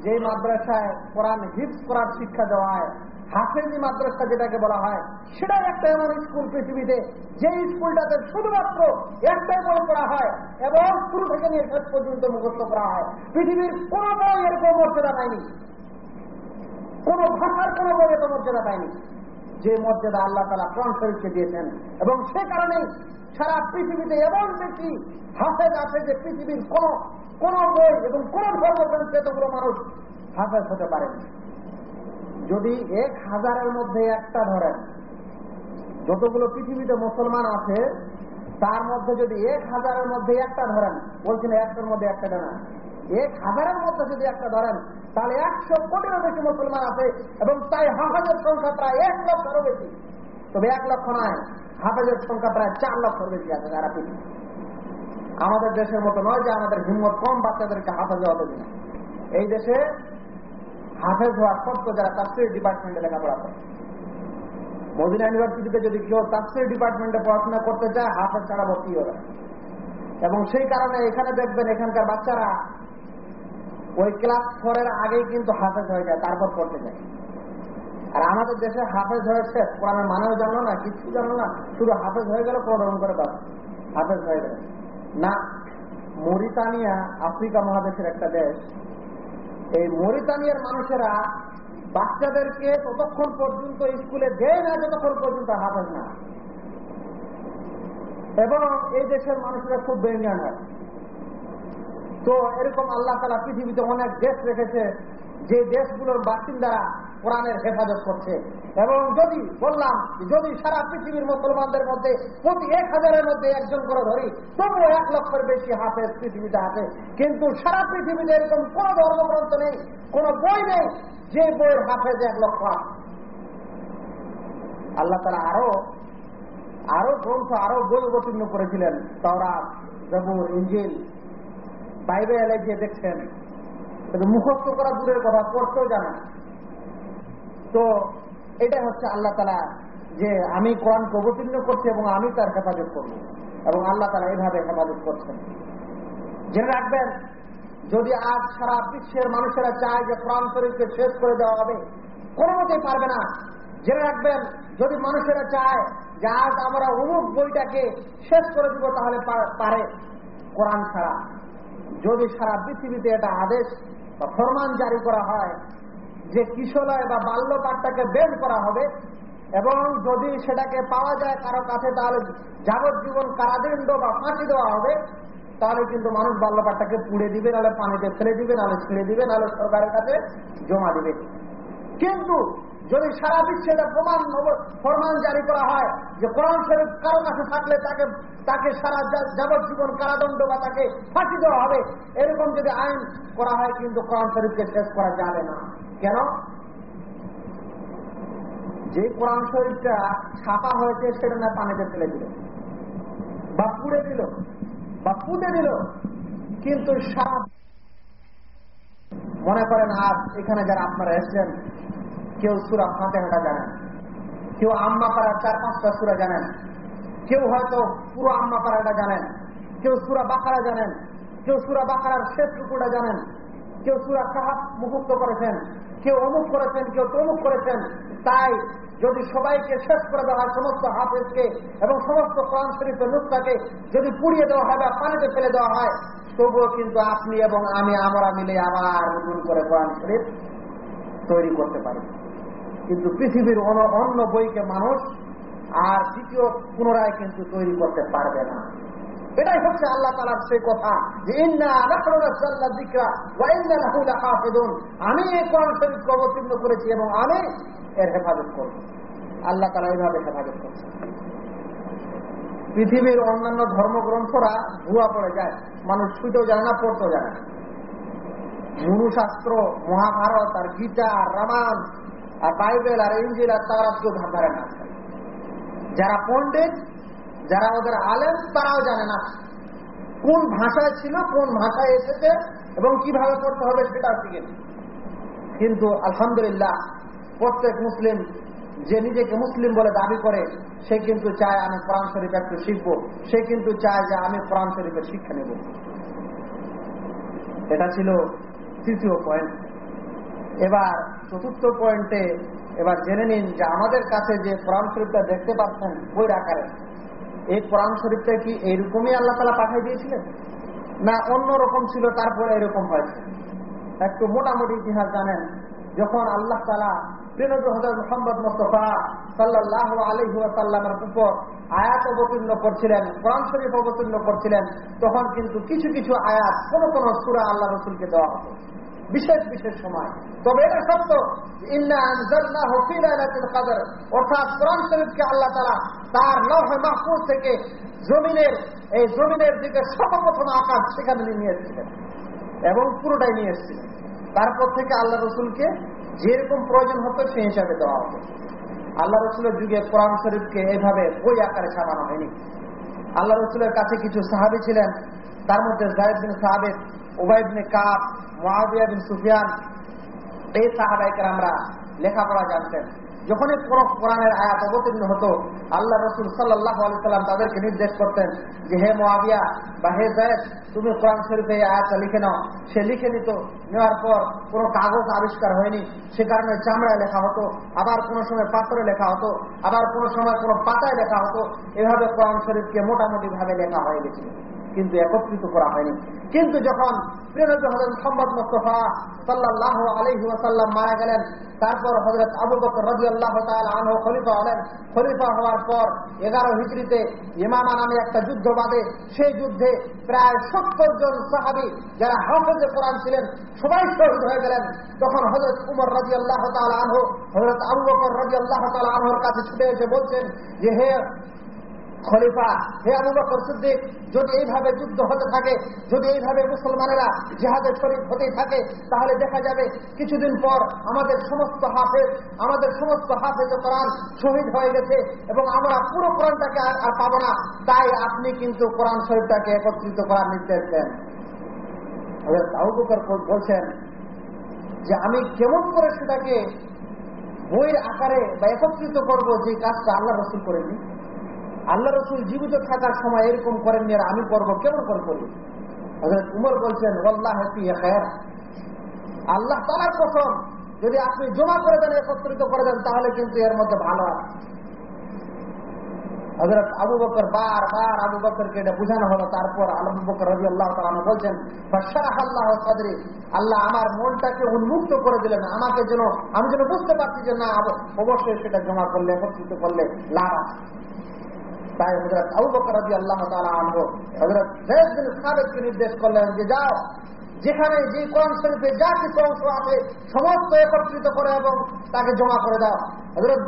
যে মাদ্রাসায় কোরআন হিপস করার শিক্ষা দেওয়া হয় হাফেজি মাদ্রাসা যেটাকে বলা হয় সেটাই একটা এমন স্কুল পৃথিবীতে যে স্কুলটাতে শুধুমাত্র একটাই বই পড়া হয় এবং শুরু থেকে নিয়ে শেষ পর্যন্ত মুখস্থ করা হয়। পৃথিবীর কোন বই এরকম মর্যাদা পায়নি। কোন ভাষার কোন বই এত মর্যাদা পায়নি। যে মর্যাদা আল্লাহ তালা প্রাণ শরীরকে দিয়েছেন। এবং সে কারণেই সারা পৃথিবীতে এমন বেশি হাফেজ আছে যে পৃথিবীর কোন কোন বই এবং কোন ধর্মগ্রন্থে এতগুলো মানুষ হাফেজ হতে পারেনি। যদি এক হাজারের মধ্যে একটা ধরেন, যতগুলো পৃথিবীতে মুসলমান আছে, তার মধ্যে যদি এক হাজারের মধ্যে একটা ধরেন, বলছেন একটার মধ্যে একটা না, এক হাজারের মধ্যে যদি একটা ধরেন, তাহলে একশো কোটিরও বেশি মুসলমান আছে এবং তাই হাফাজের সংখ্যা প্রায় এক লক্ষেরও বেশি। তবে এক লক্ষ নয়, হাফাজের সংখ্যা প্রায় চার লক্ষের বেশি আছে যারা পৃথিবী। আমাদের দেশের মতো নয় যে আমাদের হিম্মত কম বাচ্চাদেরকে হাফাজে দিন এই দেশে হাফেজ হওয়ার শর্ত যারা তাফসির ডিপার্টমেন্টে লেখাপড়া করে। মদিনা ইউনিভার্সিটিতে যদি কেউ তাফসির ডিপার্টমেন্টে পড়াশোনা করতে চায়, হাফেজ ছাড়া ভর্তি হবে এবং সেই কারণে এখানে দেখবেন এখানকার বাচ্চারা ওই ক্লাস ফোরের আগেই কিন্তু হাফেজ হয়ে যায়, তারপর পড়তে যায়। আর আমাদের দেশে হাফেজ হয়েছে কোরআনের মানেও জানলো না কিছু জানলো না। শুধু হাফেজ হয়ে গেল প্রোগ্রাম করে দাও হাফেজ হয়ে গেল। না, মরিতানিয়া আফ্রিকা মহাদেশের একটা দেশ। এই মরিতানিয়ার মানুষেরা বাচ্চাদেরকে ততক্ষণ পর্যন্ত স্কুলে দেয় না, যতক্ষণ পর্যন্ত হাফেজ না। এবং এই দেশের মানুষেরা খুব বেঙ্গান হয়। তো এরকম আল্লাহ তালা পৃথিবীতে অনেক দেশ রেখেছে, যে দেশগুলোর বাসিন্দারা কোরআনের হেফাজত করছে। এবং যদি বললাম, যদি সারা পৃথিবীর মুসলমানদের মধ্যে প্রতি এক হাজারের মধ্যে একজন করে ধরি, তবুও এক লক্ষের বেশি হাফেজ পৃথিবীতে আছে। কিন্তু সারা পৃথিবীতে এরকম কোন ধর্মগ্রন্থ নেই, কোন বই নেই, যে বইয়ের হাফেজ এক লক্ষ আল্লাহ তারা আরও আরও গ্রন্থ আরও বই অবতীর্ণ করেছিলেন তাওরা জবুর ইঞ্জিল বাইবেলে গিয়ে দেখছেন মুখস্থ করা দূরের কথা, পড়তেও জানে তো এটা হচ্ছে আল্লাহ তালা যে আমি কোরআনকে অবতীর্ণ করছি এবং আমি তার হেফাজত করব। এবং আল্লাহ তালা এইভাবে হেফাজত করছেন। জেনে রাখবেন, যদি আজ সারা বিশ্বের মানুষেরা চায় যে কোরআন শরীফকে শেষ করে দেওয়া হবে, কোনো মতেই পারবে না। জেনে রাখবেন, যদি মানুষেরা চায় যে আজ আমরা অমুক বইটাকে শেষ করে দিব, তাহলে পারে কোরআন ছাড়া। যদি সারা পৃথিবীতে এটা আদেশ বা ফরমান জারি করা হয় যে কিশোলয় বা বাল্যপাঠটাকে বের করা হবে, এবং যদি সেটাকে পাওয়া যায় কারও কাছে, তাহলে যাবজ্জীবন কারাদণ্ড বা ফাঁসি দেওয়া হবে, তাহলে কিন্তু মানুষ বাল্যপাঠটাকে পুড়ে দিবে, নাহলে পানিতে ফেলে দিবে, নাহলে ছেড়ে দিবে, নাহলে সরকারের কাছে জমা দিবে। কিন্তু যদি সারা বিশ্বে এটা প্রমাণ ফরমান জারি করা হয় যে কোরআন শরীফ কারও কাছে থাকলে তাকে তাকে সারা যাবজ্জীবন কারাদণ্ড বা তাকে ফাঁসি দেওয়া হবে, এরকম যদি আইন করা হয়, কিন্তু কোরআন শরীফকে শেষ করা যাবে না। কেন? যে কোরআন শরীফটা ছাপা হয়েছে, সেটা না পানিতে ফেলে দিল। বা পুড়ে দিল, বা পুঁতে দিল। কিন্তু সারা মনে করেন আজ এখানে যারা আপনারা এসছেন, কেউ সুরা ফাতেহাটা জানেন, কেউ আম্মা পাড়ার চার, পাঁচটা সুরা জানেন, কেউ হয়তো পুরো আম্মা পাড়াটা জানেন, কেউ সুরা বাকারা জানেন, কেউ সুরা বাকারার শেষ টুকুটা জানেন, কেউ সুরা সাহাব মুখুক্ত করেছেন কেউ অমুক করেছেন, কেউ তমুক করেছেন, তাই যদি সবাইকে শেষ করে দেওয়া হয়, সমস্ত হাফেজকে এবং সমস্ত কোরআন শরীফের নুসটাকে যদি পুড়িয়ে দেওয়া হয় বা পানিতে ফেলে দেওয়া হয়, তবুও কিন্তু আপনি এবং আমি, আমরা মিলে আবার নতুন করে কোরআন শরীফ তৈরি করতে পারি। কিন্তু পৃথিবীর অন্য বইকে মানুষ আর দ্বিতীয় পুনরায় কিন্তু তৈরি করতে পারবে না। এটাই হচ্ছে আল্লাহ তালার সেই কথা আমি এই কোরআন শরীফকে অবতীর্ণ করেছি এবং আমি এর হেফাজত করব। আল্লাহ তালা এইভাবে হেফাজত করছে। পৃথিবীর অন্যান্য ধর্মগ্রন্থরা ভুয়া পড়ে যায়, মানুষ শুতেও জানে না, পড়তেও জানে না। মনুশাস্ত্র, মহাভারত আর গীতা আর রামায়ণ আর বাইবেল আর ইঞ্জিল আর তারা কেউ ধারে যারা পণ্ডিত যারা ওদের আলেম, তারাও জানে না কোন ভাষায় ছিল, কোন ভাষায় এসেছে এবং কীভাবে পড়তে হবে সেটাও শিখে কিন্তু আলহামদুলিল্লাহ, প্রত্যেক মুসলিম যে নিজেকে মুসলিম বলে দাবি করে, সে কিন্তু চায় আমি কোরআন শরীফ একটু শিখব, সে কিন্তু চায় যে আমি কোরআন শরীফের শিক্ষা নেব। এটা ছিল তৃতীয় পয়েন্ট এবার চতুর্থ পয়েন্টে এবার জেনে নিন যে আমাদের কাছে যে কোরআন শরীফটা দেখতে পাচ্ছেন বই আকারে এই কোরআন শরীফটা কি এইরকমই আল্লাহ তালা পাঠিয়ে দিয়েছিলেন? না অন্য রকম ছিল, তারপরে এরকম হয়েছে? একটু মোটামুটি ইতিহাস জানেন, যখন আল্লাহ তালা মোহাম্মদ মোস্তফা সাল্লাহ আলহিসাল্লামের উপর আয়াত অবতীর্ণ করছিলেন, কোরআন শরীফ অবতীর্ণ করছিলেন, তখন কিন্তু কিছু কিছু আয়াত কোন কোন সুরা আল্লাহ রসুলকে দেওয়া হতো। বিশেষ বিশেষ সময়। তবে এটা সত্য আল্লাহ রসুলকে যেরকম প্রয়োজন হতো সেই হিসাবে দেওয়া হতো। আল্লাহ রসুলের যুগে কোরআন শরীফকে এইভাবে ওই আকারে ছাপানো হয়নি। আল্লাহ রসুলের কাছে কিছু সাহাবি ছিলেন, তার মধ্যে বিন সাহাবেদ ওবায়দিন কাপ মহাবিয়া বিন সুফিয়ান এই সাহাবাইকার আমরা লেখাপড়া জানতেন। যখনই কোন কোরআনের আয়াত অবতীর্ণ হতো, আল্লাহ রসুল সাল্লাহ সাল্লাম তাদেরকে নির্দেশ করতেন যে, হে মোয়াবিয়া বা হে জায়দ তুমি কোরআন শরীফে এই আয়াতটা লিখে নাও। সে লিখে নিত। নেওয়ার পর কোনো কাগজ আবিষ্কার হয়নি। সে কারণে চামড়ায় লেখা হতো, আবার কোনো সময় পাথরে লেখা হতো, আবার কোনো সময় কোনো পাতায় লেখা হতো। এভাবে কোরআন শরীফকে মোটামুটি ভাবে লেখা হয়ে গেছিল। কিন্তু একত্রিত করা হয়নি। কিন্তু যখন প্রিয়নবী হজরত মোহাম্মদ মুস্তফা সাল্লাহ আলহি ওয়াসাল্লাম মারা গেলেন, তারপর হজরত আবু বকর রাজি আল্লাহ আনহ খলিফা হলেন। খলিফা হওয়ার পর এগারো হিজড়িতে ইমামা নামে একটা যুদ্ধ বাদে সেই যুদ্ধে প্রায় সত্তর জন সাহাবি যারা হাফেজে কোরআন ছিলেন, সবাই শহীদ হয়ে গেলেন। তখন হজরত উমর রাজি আল্লাহ আনহ হজরত আবু বকর রাজি আল্লাহ আনহর কাছে ছুটে এসে বলছেন যে, হে খলিফা, হে আবু বকর সিদ্দিক, যদি এইভাবে যুদ্ধ হতে থাকে, যদি এইভাবে মুসলমানেরা জেহাদের শরীর হতেই থাকে, তাহলে দেখা যাবে কিছুদিন পর আমাদের সমস্ত হাফেজ, আমাদের সমস্ত হাফেজ কোরআন শহীদ হয়ে গেছে এবং আমরা পুরো কোরআনটাকে আর পাবো না। তাই আপনি কিন্তু কোরআন শরীফটাকে একত্রিত করার নির্দেশ দেন। আবু বকর বলছেন যে, আমি কেমন করে সেটাকে বইয়ের আকারে বা একত্রিত করব যে কাজটা আল্লাহ রসুল করেনি আল্লাহ রসুল জীবিত থাকার সময় এরকম করেননি আর আমি করব, কেমন করে হজরত উমর বলছেন আল্লাহ আল্লাহ তালার কসম, যদি আপনি জমা করে দেন, একত্রিত করে দেন, তাহলে কিন্তু এর মধ্যে ভালো হজরত আবু বকর বার বার আবু বকরকে এটা বুঝানো হলো। তারপর আলম বকর রবি আল্লাহ তালা বলছেন আল্লাহ সদরি। আল্লাহ আমার মনটাকে উন্মুক্ত করে দিলেন। আমাকে যেন, আমি যেন বুঝতে পারছি যে না অবশ্যই সেটা জমা করলে, একত্রিত করলে লাভ আছে। তাই হজরত আবু বকর রবি আল্লাহ আনব হজরত সাবেদকে নির্দেশ করলেন যে যাও, যেখানে যে কোরআন শরীফে যা কিছু অংশ আছে সমস্ত একত্রিত করে এবং তাকে জমা করে দাও। হজরত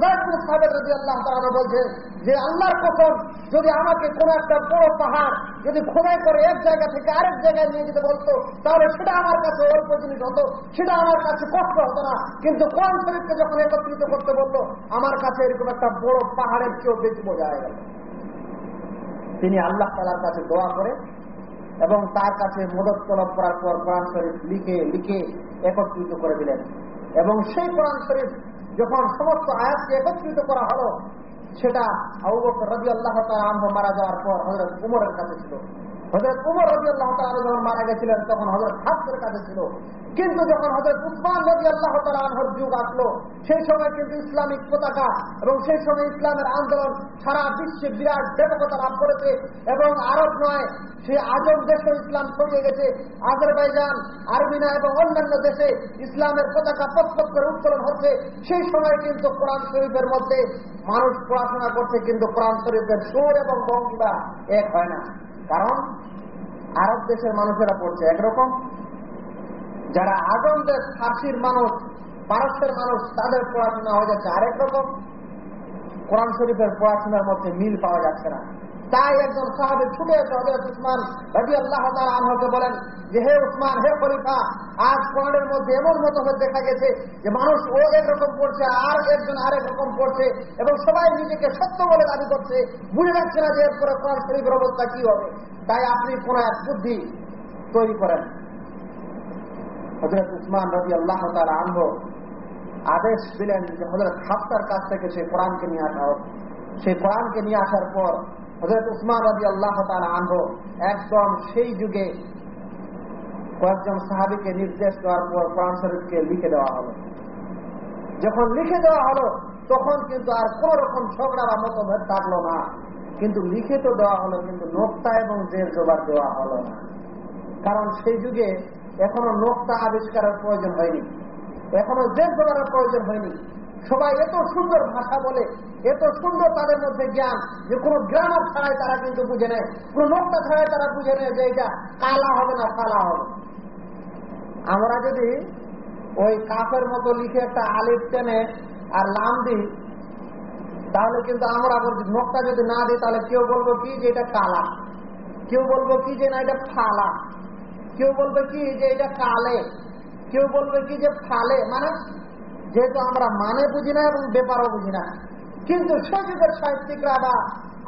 সাহেব রাজি আল্লাহ তালা বলছে যে আল্লাহর কখন যদি আমাকে কোন একটা বড় পাহাড় যদি খোদাই করে এক জায়গা থেকে আরেক জায়গায় নিয়ে যেতে বলতো, তাহলে সেটা আমার কাছে অল্প জিনিস হতো, সেটা আমার কাছে কষ্ট হতো না। কিন্তু কোরআন শরীফকে যখন একত্রিত করতে বলতো আমার কাছে এরকম একটা বড় পাহাড়ের চেয়েও বেশি বোঝা হয়ে গেল। তিনি আল্লাহ তালার কাছে দোয়া করে এবং তার কাছে মদত তলব করার পর কোরআন শরীফ লিখে লিখে একত্রিত করে দিলেন। এবং সেই কোরআন শরীফ যখন সমস্ত আয়াতকে একত্রিত করা হলো, সেটা রবি আল্লাহ আরম্ভ মারা যাওয়ার পর হজরত উমরের কাছে ছিল। হজরত উমর রবি আল্লাহ তালা যখন মারা গেছিলেন, তখন হজরত হাফের কাছে ছিল। কিন্তু যখন হজরত উসমান রবি আল্লাহ তালাহর যুগ আসলো, সেই সময় কিন্তু ইসলামিক পতাকা এবং সেই সময় ইসলামের আন্দোলন সারা বিশ্বে বিরাট ব্যাপকতা লাভ করেছে এবং আরব নয় সে আজম দেশে ইসলাম ছড়িয়ে গেছে। আজরবাইজান, আরবিনা এবং অন্যান্য দেশে ইসলামের পতাকা পথপথ করে উত্তোলন হচ্ছে। সেই সময় কিন্তু কোরআন শরীফের মধ্যে মানুষ পড়াশোনা করছে, কিন্তু কোরআন শরীফের সুর এবং ভঙ্গিবা এক হয় না। কারণ আরব দেশের মানুষেরা পড়ছে একরকম। যারা আগম দেশ, ফার্সির মানুষ, পারস্যের মানুষ, তাদের পড়াশোনা হয়ে যাচ্ছে আরেক রকম। কোরআন শরীফের পড়াশোনার মধ্যে মিল পাওয়া যাচ্ছে না। তাই একজন সাহাবে ছুটে এসে উসমান রবি আল্লাহ আনহকে বলেন যে, হে উসমান, হে খলিফা, আজ কোরআনের মধ্যে এমন মতো হয়ে দেখা গেছে যে, মানুষ ও একরকম পড়ছে আর একজন আরেক রকম পড়ছে এবং সবাই নিজেকে সত্য বলে দাবি করছে। বুঝে যাচ্ছে না যে এরপরে কোরআন শরীফের অবস্থা কি হবে। তাই আপনি কোন এক বুদ্ধি তৈরি করেন। হজরত উসমান রবি আল্লাহ তার আনহ আদেশ দিলেন যে হজরত হাফতার কাছ থেকে সেই কোরআনকে নিয়ে আসা হোক সেই কোরআনকে নিয়ে আসার পর হজরত উসমান রবি আল্লাহ তার আনহ একদম সেই যুগে কয়েকজন সাহাবিকে নির্দেশ দেওয়ার পর কোরআন শরীফকে লিখে দেওয়া হলো। যখন লিখে দেওয়া হলো, তখন কিন্তু আর কোন রকম ঝগড়া বা মতভেদ থাকল না। কিন্তু লিখে তো দেওয়া হলো, কিন্তু নোক্তা এবং জের জবাব দেওয়া হলো না। কারণ সেই যুগে এখনও নোক্তা আবিষ্কারের প্রয়োজন হয়নি। এখনও জের জবাবের প্রয়োজন হয়নি। সবাই এত সুন্দর ভাষা বলে, এত সুন্দর তাদের মধ্যে জ্ঞান যে কোনো গ্রামার ছাড়াই তারা কিন্তু বুঝে নেয়, কোনো নোক্তা ছাড়াই তারা বুঝে নেয় যে এটা কালা হবে না কালা হবে। আমরা যদি ওই কাপের মতো লিখে একটা আলিফ টেনে আর লাম দিই, তাহলে কিন্তু আমরা নোকটা যদি না দিই, তাহলে কেউ বলব কি যে এটা কালা? কেউ বলব কি যে না, এটা ফালা? কেউ বলবে কি যে এটা কালে? কেউ বলবে কি যে ফালে? মানে যেহেতু আমরা মানে বুঝি না এবং ব্যাপারও বুঝি না, কিন্তু সে সাহিত্যিকরা বা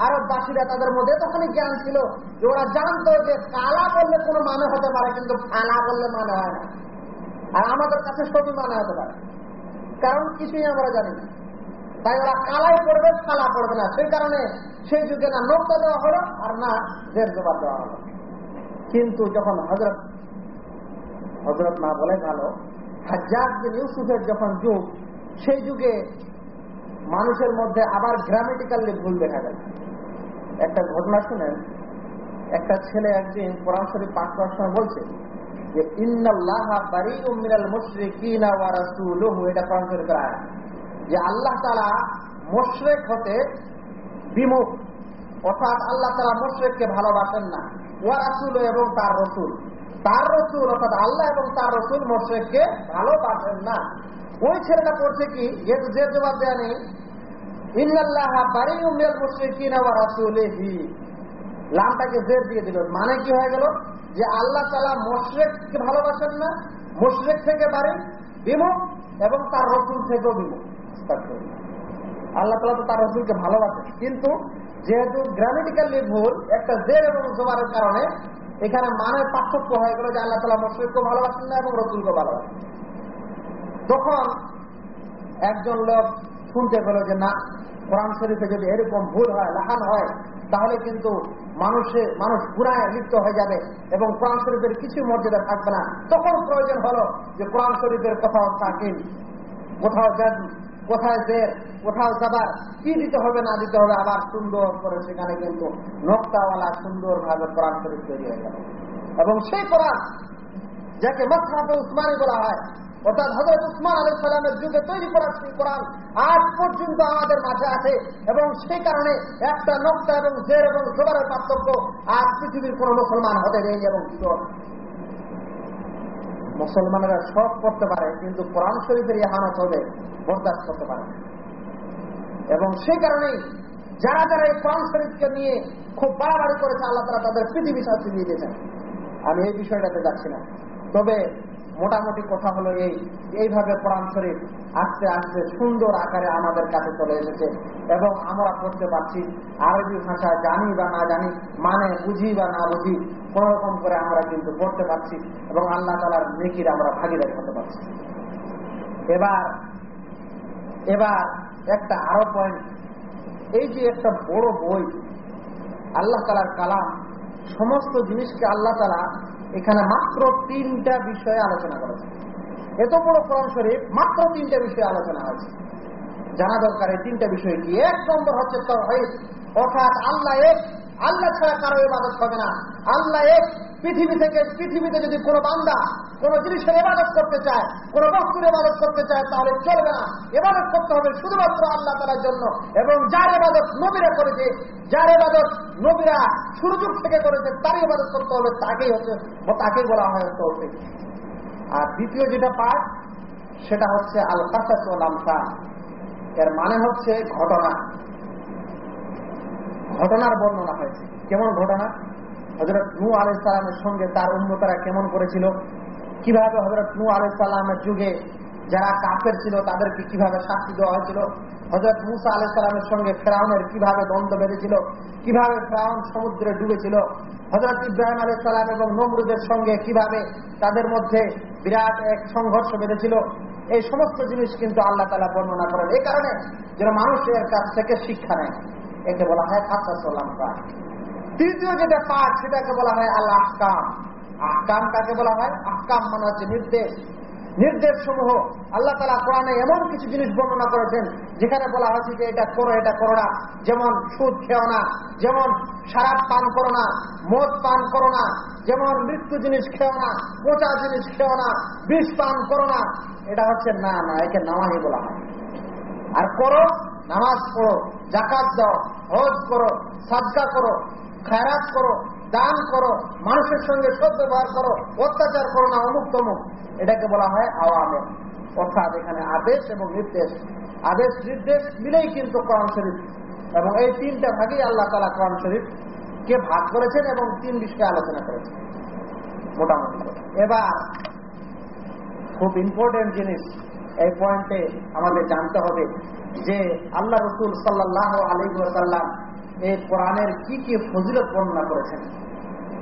আরববাসীরা তাদের মধ্যে তখনই জ্ঞান ছিল যে ওরা জানতো যে কালা বললে কোনো মানে হতে পারে, কিন্তু ফালা বললে মানে হয় না। আর আমাদের কাছে সবই মানে হতে পারে। কারণ কিছুই আমরা জানি না। তাই ওরা কালাই পড়বে, ফালা পড়বে না। সেই কারণে সেই যুগে না নোকটা দেওয়া হলো আর না জের জবাব দেওয়া হলো। কিন্তু যখন হজরত হজরত না বলে ভালো হাজার বিন ইউসুফের যখন যুগ, সেই যুগে মানুষের মধ্যে আবার গ্রামেটিক্যালি ভুল দেখা যায় একটা ঘটনা শুনেন, একটা ছেলে একদিন কোরআন শরীফ পাঠ করার সময় বলছে যে, ইন্নাল্লাহ বারি উমিনাল মুশরিকিনা ওয়া রাসূলুহু। এটা যে আল্লাহ তাআলা মুশরিক হতে বিমুখ, অর্থাৎ আল্লাহ তাআলা মুশরিককে ভালোবাসেন না, ওয়া এবং তার রসুল। তার রসুল, অর্থাৎ আল্লাহ এবং তার রসুল মোশেককে ভালোবাসেন না। ওই ছেলেটা পড়ছে কি? যে জবাব দেয়া নেই। মানে কি হয়ে গেল? যে আল্লাহ তাআলা মুশরিককে ভালোবাসেন না মুশরিক থেকে বাড়ি, বিমুখ, এবং তার রসুল থেকেও বিমুখ। আল্লাহ তালা তো তার রসুলকে ভালোবাসেন। কিন্তু যেহেতু গ্রামেটিক্যালি ভুল একটা জের এবং জোবারের কারণে এখানে মানের পার্থক্য হয়ে গেল যে আল্লাহ তালা মুশরিককে ভালোবাসেন না এবং রসুলকে ভালোবাসেন। তখন একজন লোক শুনতে পেল যে, না, কোরআন শরীফে যদি এরকম ভুল হয় লাহান হয়, তাহলে কিন্তু মানুষে, মানুষ পুরায় লিপ্ত হয়ে যাবে এবং কোরআন শরীফের কিছু মর্যাদা থাকবে না। তখন প্রয়োজন হলো যে কোরআন শরীফের কোথাও সাকিন কোথাও কোথায় জের কোথাও যাবার, কি দিতে হবে, না দিতে হবে, আবার সুন্দর করে সেখানে কিন্তু নকটাওয়ালা সুন্দর ভাবে কোরআন শরীফ তৈরি হয়ে গেল। এবং সেই কোরআন, যাকে মসহাফে উসমানি বলা হয়, অর্থাৎ হজরত উসমান আলী সালামের যুগে তৈরি করা সেই কোরআন আজ পর্যন্ত আমাদের মাঝে আছে এবং সেই কারণে একটা নকটা এবং জের এবং জোবারের পার্থক্য আজ পৃথিবীর কোন মুসলমান হতে নেই এবং মুসলমানেরা সব করতে পারে, কিন্তু কোরআন শরীফের ইহানত হবে বরদাস্ত করতে পারে এবং সেই কারণেই যারা যারা এই কোরআন শরীফকে নিয়ে খুব বাড়াবাড়ি করেছে, আল্লাহ তারা তাদের পৃথিবী শাস্তি দিয়ে দিয়েছেন। আমি এই বিষয়টাতে যাচ্ছি না। তবে মোটামুটি কথা হলো এই, এইভাবে কোরআন শরীফ আস্তে আস্তে সুন্দর আকারে আমাদের কাছে চলে এসেছে এবং আমরা পড়তে পারছি আরবি ভাষা জানি বা না জানি মানে বুঝি বা না বুঝি, কোন রকম করে আমরা কিন্তু পড়তে পারছি এবং আল্লাহ তালার নেকির আমরা ভাগিদারি হতে পারছি। এবার এবার একটা আরও পয়েন্ট এই যে একটা বড় বই, আল্লাহ তালার কালাম, সমস্ত জিনিসকে আল্লাহ তালা এখানে মাত্র তিনটা বিষয়ে আলোচনা করেছে। এত বড় কোরআন শরীফ মাত্র তিনটা বিষয়ে আলোচনা হয়েছে। জানা দরকার, এই তিনটা বিষয় কি? এক নম্বর হচ্ছে তহিদ অর্থাৎ আল্লাহ এক, আল্লাহ ছাড়া কারও ইবাদত হবে না। আল্লাহ এক পৃথিবী থেকে, পৃথিবীতে যদি কোনো বান্দা কোন জিনিসের এবাদত করতে চায়, কোন বস্তুর এবাদত করতে চায়, তাহলে চলবে না। এবাদত করতে হবে শুধুমাত্র আল্লাহ তালার জন্য। এবং যার এবাদত নবীরা করেছে, যার এবাদত নবীরা সুরযুগ থেকে করেছে তার এবাদত করতে হবে, তাকেই হচ্ছে তাকেই বলা হয় তৌফিক। আর দ্বিতীয় যেটা পাঠ, সেটা হচ্ছে আল কাসাস ও আমসা এর মানে হচ্ছে ঘটনা। ঘটনার বর্ণনা হয়েছে। কেমন ঘটনা? হজরত নু আলাই সালামের সঙ্গে তার উন্নতরা কেমন করেছিল? কীভাবে হজরত নু আলাই সালামের যুগে যারা কাফের ছিল, তাদেরকে কীভাবে শাস্তি দেওয়া হয়েছিল? হজরত মুসা সালামের সঙ্গে ফেরাউনের কীভাবে দ্বন্দ্ব বেড়েছিল কীভাবে ফেরাউন সমুদ্রে ডুবেছিল? হজরত ইব্রাহিম সালাম এবং নমরুদের সঙ্গে কীভাবে তাদের মধ্যে বিরাট এক সংঘর্ষ বেড়েছিল এই সমস্ত জিনিস কিন্তু আল্লাহ তালা বর্ণনা করেন। এই কারণে যেন মানুষের কাছ থেকে শিক্ষা নেয়। একে বলা হয় পাঠ তৃতীয় যেটা পাঠ সেটাকে বলা হয় আল্লাহ আহকাম আহকাম কাকে বলা হয় আহকাম মানে হচ্ছে নির্দেশ। নির্দেশ সমূহ আল্লাহ তালা কোরআনে এমন কিছু জিনিস বর্ণনা করেছেন, যেখানে বলা হয়েছে যে এটা করো এটা করো না। যেমন সুদ খেও না, যেমন সারাপ পান করো না, মদ পান করো না, যেমন মৃত্যু জিনিস খেও না, পচা জিনিস খেও না, বিষ পান করো না। এটা হচ্ছে না না, একে নামাহি বলা হয়। আর করো, নামাজ পড়ো জাকাত দাও, হজ করো, সাদকা করো খায়রাত করো, দান করো, মানুষের সঙ্গে সদ ব্যবহার করো, অত্যাচার করো না, অমুক তমুক। এটাকে বলা হয় আওয়ামের অর্থাৎ এখানে আদেশ এবং নির্দেশ। আদেশ, নির্দেশ মিলেই কিন্তু কোরআন শরীফ। এবং এই তিনটা ভাগেই আল্লাহ তালা কোরআন শরীফ কে ভাগ করেছেন এবং তিন বিষয়ে আলোচনা করেছেন। মোটামুটি। এবার খুব ইম্পর্টেন্ট জিনিস, এই পয়েন্টে আমাদের জানতে হবে যে আল্লাহ রসুল সাল্লাহ আলী সাল্লাম কোরআনের কি কি ফজিলত বর্ণনা করেছেন?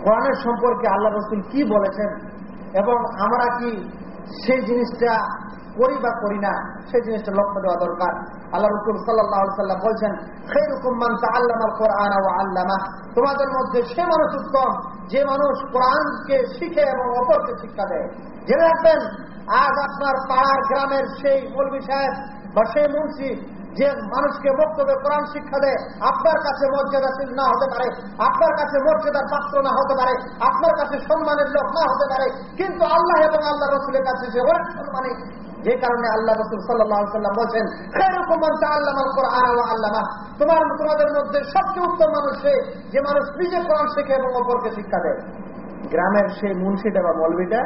কোরআনের সম্পর্কে আল্লাহ রসুল কি বলেছেন? এবং আমরা কি সেই জিনিসটা করি বা করি না, সেই জিনিসটা লক্ষ্য দেওয়া দরকার। আল্লাহ রসুল সাল্লাহ সাল্লাম বলছেন সেই রকমান আল্লাহ কোরআন ও আল্লামা তোমাদের মধ্যে সে মানুষ উত্তম, যে মানুষ কোরআনকে শিখে এবং অপরকে শিক্ষা দেয়। জেনে রাখবেন, আজ আপনার পাড়ার গ্রামের সেই মৌলবী সাহেব বা সেই মুন্সি যে মানুষকে বক্তব্যে কোরআন শিক্ষা দেয়, আপনার কাছে মর্যাদাশীল না হতে পারে, আপনার কাছে মর্যাদার পাত্র না হতে পারে, আপনার কাছে সম্মানের লোক না হতে পারে, কিন্তু আল্লাহ এবং আল্লাহ রসুলের কাছে সে অনেক সম্মানী। যে কারণে আল্লাহ রসুল সাল্লাম বলছেন আল্লাহ তোমার, তোমাদের মধ্যে সবচেয়ে উত্তম মানুষ সে, যে মানুষ নিজে কোরআন শেখে এবং অপরকে শিক্ষা দেয়। গ্রামের সেই মুন্সিটা বা মলবিটা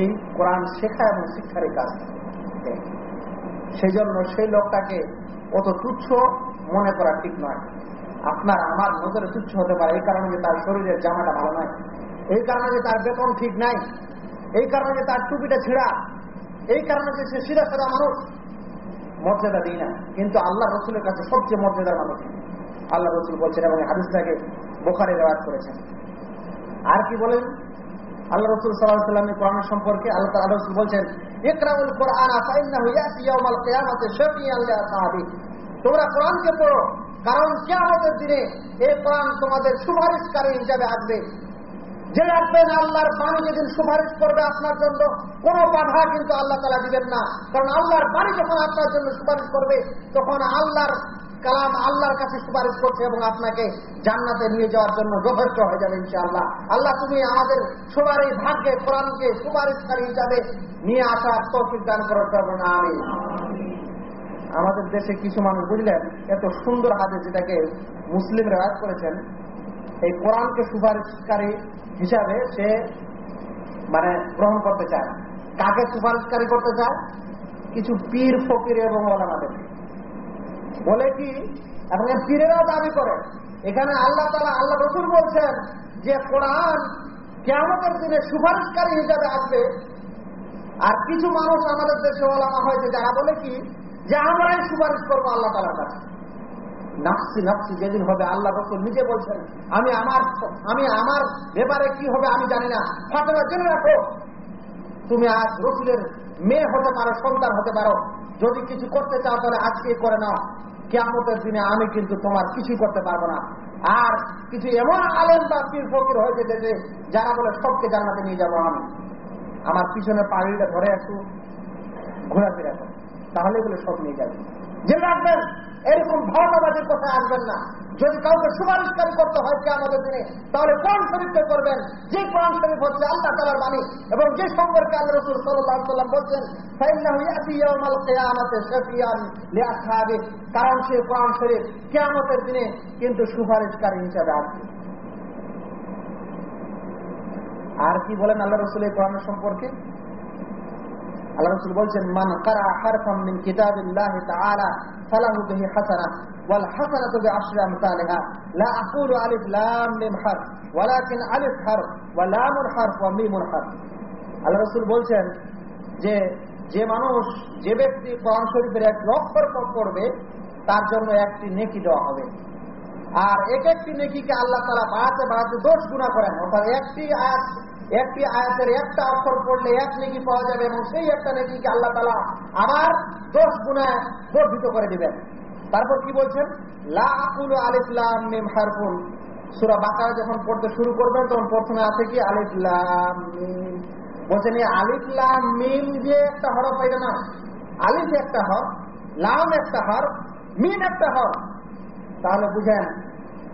এই কোরআন শেখা এবং শিক্ষার কাজ। সেই জন্য সেই লোকটাকে অত তুচ্ছ মনে করা ঠিক নয়। আপনার আমার নজরে তুচ্ছ হতে পারে, এই কারণে তার শরীরের জামাটা ভালো নয়। এই কারণে যে তার বেতন ঠিক নাই। এই কারণে যে তার টুপিটা ছেঁড়া। এই কারণে যে সে সিধা সাদা মানুষ। মর্যাদা দিই না। কিন্তু আল্লাহ রসুলের কাছে সবচেয়ে মর্যাদার মানুষ। আল্লাহ রসুল বলছেন এবং হাদিসটাকে বোখারে রেওয়াজ করেছেন। আর কি বলেন? আল্লাহ রসুল সাল্লাহ সাল্লামের কোরআন সম্পর্কে আল্লাহ তাল্লাহ রসুল বলছেন, ইকরাউল কোরআন তোমরা কোরআনকে পড়ো, কারণ কেমতের দিনে এই কোরআন তোমাদের সুপারিশকারী হিসাবে আসবে। যে রাখবেন আল্লাহর বাণী যেদিন সুপারিশ করবে আপনার জন্য, কোন বাধা কিন্তু আল্লাহ তালা দিবেন না। কারণ আল্লাহর বাণী যখন আপনার জন্য সুপারিশ করবে, তখন আল্লাহর কালাম আল্লাহর কাছে সুপারিশ করছে এবং আপনাকে জান্নাতে নিয়ে যাওয়ার জন্য যথেষ্ট হয়ে যাবে ইনশাআল্লাহ। আল্লাহ তুমি আমাদের সবার এই ভাগ্যে, কোরআনকে সুপারিশকারী হিসাবে নিয়ে আসার তৌফিক দান করার না আমি আমাদের দেশে কিছু মানুষ বুঝলেন, এত সুন্দর হাতে যেটাকে মুসলিম রেওয়াজ করেছেন, এই কোরআনকে সুপারিশকারী হিসাবে সে মানে গ্রহণ করতে চায়। কাকে সুপারিশকারী করতে চায়? কিছু পীর, ফকির এবং ওলামাদের বলে কি? এবং এর পীরেরাও দাবি করে। এখানে আল্লাহ তালা আল্লাহ রসুল বলছেন যে কোরআন কেমতের দিনে সুপারিশকারী হিসাবে আসবে। আর কিছু মানুষ আমাদের দেশে ওলামা হয়েছে, যারা বলে কি? যে আমরাই সুপারিশ করব আল্লাহ তালার কাছে। নাফসি নাফসি, যেদিন হবে আল্লাহ রসুল নিজে বলছেন, আমি আমার আমি আমার ব্যাপারে কি হবে আমি জানি না। ফাতেমা, জেনে রাখো। তুমি আজ রসুলের মেয়ে হতে পারো, সন্তান হতে পারো। যদি কিছু করতে চাও, তাহলে আজকে করে নাও। কেমতের দিনে আমি কিন্তু তোমার কিছু করতে পারব না। আর কিছু এমন আলেম বা পীর ফকির হয়েছে যেতে যারা বলে, সবকে জানাতে নিয়ে যাব আমি। আমার পিছনে পাড়িটা ধরে একটু ঘোরাফেরা তাহলে বলে, সব নিয়ে যাবে। যে রাখবেন এরকম ভাওনাবাজির কথা আসবেন না। যদি কাউকে সুপারিশকারী করতে হয় কে আমাদের দিনে, তাহলে কোন শরীফকে করবেন যে কোরআন শরীফ হচ্ছে আল্লাহ তালার বাণী, এবং যে সম্পর্কে আল্লাহ রসুল সাল্লাম বলছেন কারণ সে কোরআন শরীফ কেয়ামতের দিনে কিন্তু সুপারিশকারী হিসাবে আসবে। আর কি বলেন আল্লাহ রসুল এই কোরআনের সম্পর্কে? বলছেন যে যে মানুষ, যে ব্যক্তি কোরআন শরীফের এক অক্ষর পড়বে, তার জন্য একটি নেকি দেওয়া হবে। আর এক একটি নেকিকে আল্লাহ তারা বাড়াতে বাড়াতে দোষ গুণা করেন, অর্থাৎ একটি আয়াত একটি আয়াতের একটা অক্ষর পড়লে এক নেকি পাওয়া যাবে এবং সেই একটা নেকিকে আল্লাহ তালা আবার দশ গুণায় বর্ধিত করে দিবেন। তারপর কি বলছেন? লা আকুল আলিফলাম মিম হারফুন। সুরা বাকারা যখন পড়তে শুরু করবেন, তখন প্রথমে আছে কি? মিম। বলছেন, এই আলিফলাম মিম যে একটা হরফ এটা না, আলিফ একটা হর লাম একটা হর মিম একটা হর তাহলে বুঝেন,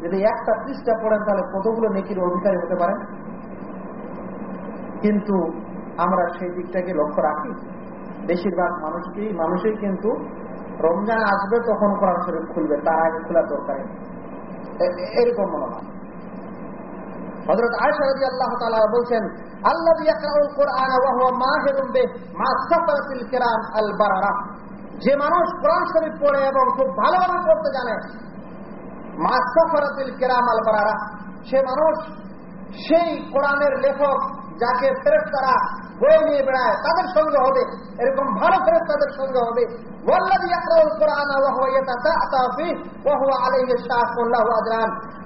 যদি একটা পৃষ্ঠা পড়েন, তাহলে কতগুলো নেকির অধিকারী হতে পারেন? কিন্তু আমরা সেই দিকটাকে লক্ষ্য রাখি। বেশিরভাগ মানুষকেই মানুষই কিন্তু রমজান আসবে তখন কোরআন শরীফ খুলবে, তার আগে খোলা দরকার এরকম মনে হয়। যে মানুষ কোরআন শরীফ পড়ে এবং খুব ভালোভাবে পড়তে জানে, মা সফরাতিল কেরাম আল বারারা সে মানুষ সেই কোরআনের লেখক যাকে ফেরত তারা বয়ে নিয়ে বেড়ায়, তাদের সঙ্গে হবে। এরকম ভালো ফেরত তাদের সঙ্গে হবে।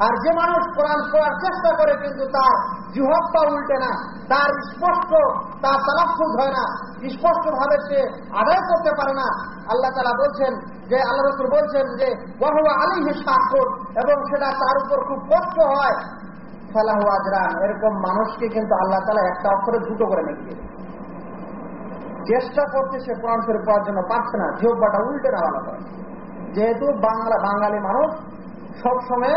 আর যে মানুষ কোরআন পড়ার চেষ্টা করে কিন্তু তার জুহব্বা উল্টে না, তার স্পষ্ট, তার তালাফুজ হয় না স্পষ্ট ভাবে সে আদায় করতে পারে না। আল্লাহ তালা বলছেন যে, আল্লাহ বলছেন যে ওয়াহুয়া আলিহি শাকুর এবং সেটা তার উপর খুব কষ্ট হয়। ফালাহু আজরান। এরকম মানুষকে কিন্তু আল্লাহ তালা একটা অক্ষরে দুটো করে নেকি চেষ্টা করছে সে কোরআন শরীফ পড়ার জন্য পারছে না জিহ্বাটা উল্টে নেওয়া করে যেহেতু বাংলা বাঙালি মানুষ, সব সময়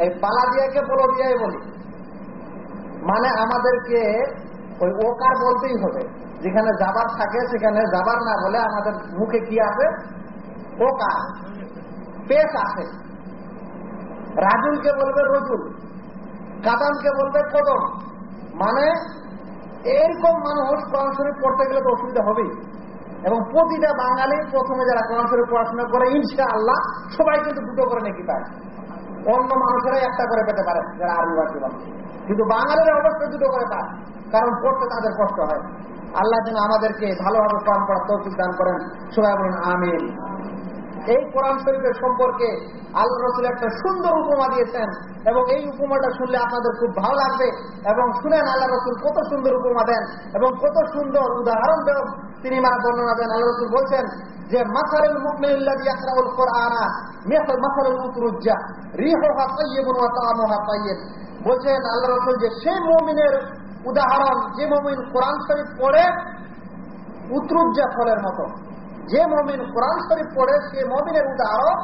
এই পালা দিয়াকে বলো দিয়াই বলি। মানে আমাদেরকে ওই ওকার বলতেই হবে। যেখানে যাবার থাকে, সেখানে যাবার না বলে আমাদের মুখে কি আছে? ওকার। পেশ আছে। রাজুলকে বলবে রজুল। কাদামকে বলবে কদম মানে এরকম মানুষ কোরআন পড়তে গেলে তো অসুবিধা হবেই। এবং প্রতিটা বাঙালি প্রথমে যারা কোরআন পড়াশোনা করে ইনশা আল্লাহ সবাই কিন্তু দুটো করে নাকি পায়। অন্য মানুষেরাই একটা করে পেতে পারে, যারা আরবি ভাষী মানুষ। কিন্তু বাঙালিরা অবশ্যই দুটো করে পায়, কারণ পড়তে তাদের কষ্ট হয়। আল্লাহ যেন আমাদেরকে ভালোভাবে কোরআন পড়ার তৌফিক দান করেন। সবাই বলেন, আমিন। এই কোরআন শরীফের সম্পর্কে আল্লাহ রসুল একটা সুন্দর উপমা দিয়েছেন এবং এই উপমাটা শুনলে আপনাদের খুব ভালো লাগবে এবং শুনেন আল্লাহ রসুল কত সুন্দর উপমা দেন এবং কত সুন্দর উদাহরণ তিনি মানে বর্ণনা দেন। আল্লাহ রসুল বলছেন যে মাসারুল মুকমিল্লাদি আকরাউল কোরআনা মেসাল মাসারুল উতরুজ্জা, রিহুহা তাইয়িবুন ওয়া তা'মুহা বলছেন আল্লাহ রসুল যে, সেই মমিনের উদাহরণ যে মমিন কোরআন শরীফ পড়ে, উত্রুজ্জা ফলের মতো। যে মমিন কোরআন শরীফ পড়ে, সে মমিনের উদাহরণ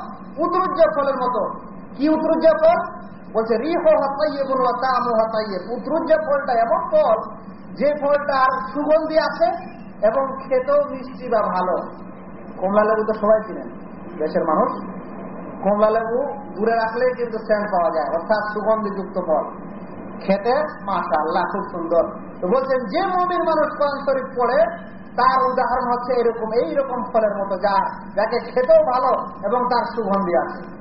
উত্রুজ্জা ফলের মতো। কি উত্রুজ্জা ফল বলছে, রিহ হাতাইয়ে বলুন তামো হাতাইয়ে উত্রুজ্জা ফলটা এমন ফল, যে ফলটার সুগন্ধি আছে এবং খেতেও মিষ্টি বা ভালো। কমলা লেবু তো সবাই চিনেন দেশের মানুষ। কমলা লেবু দূরে রাখলেই কিন্তু স্ট্যান্ড পাওয়া যায়, অর্থাৎ সুগন্ধিযুক্ত ফল। খেতে মাসা আল্লাহ খুব সুন্দর। বলছেন, যে মমিন মানুষ কোরআন শরীফ পড়ে তার উদাহরণ হচ্ছে এরকম এই রকম ফলের মতো যা, যাকে খেতেও ভালো এবং তার সুগন্ধি আছে।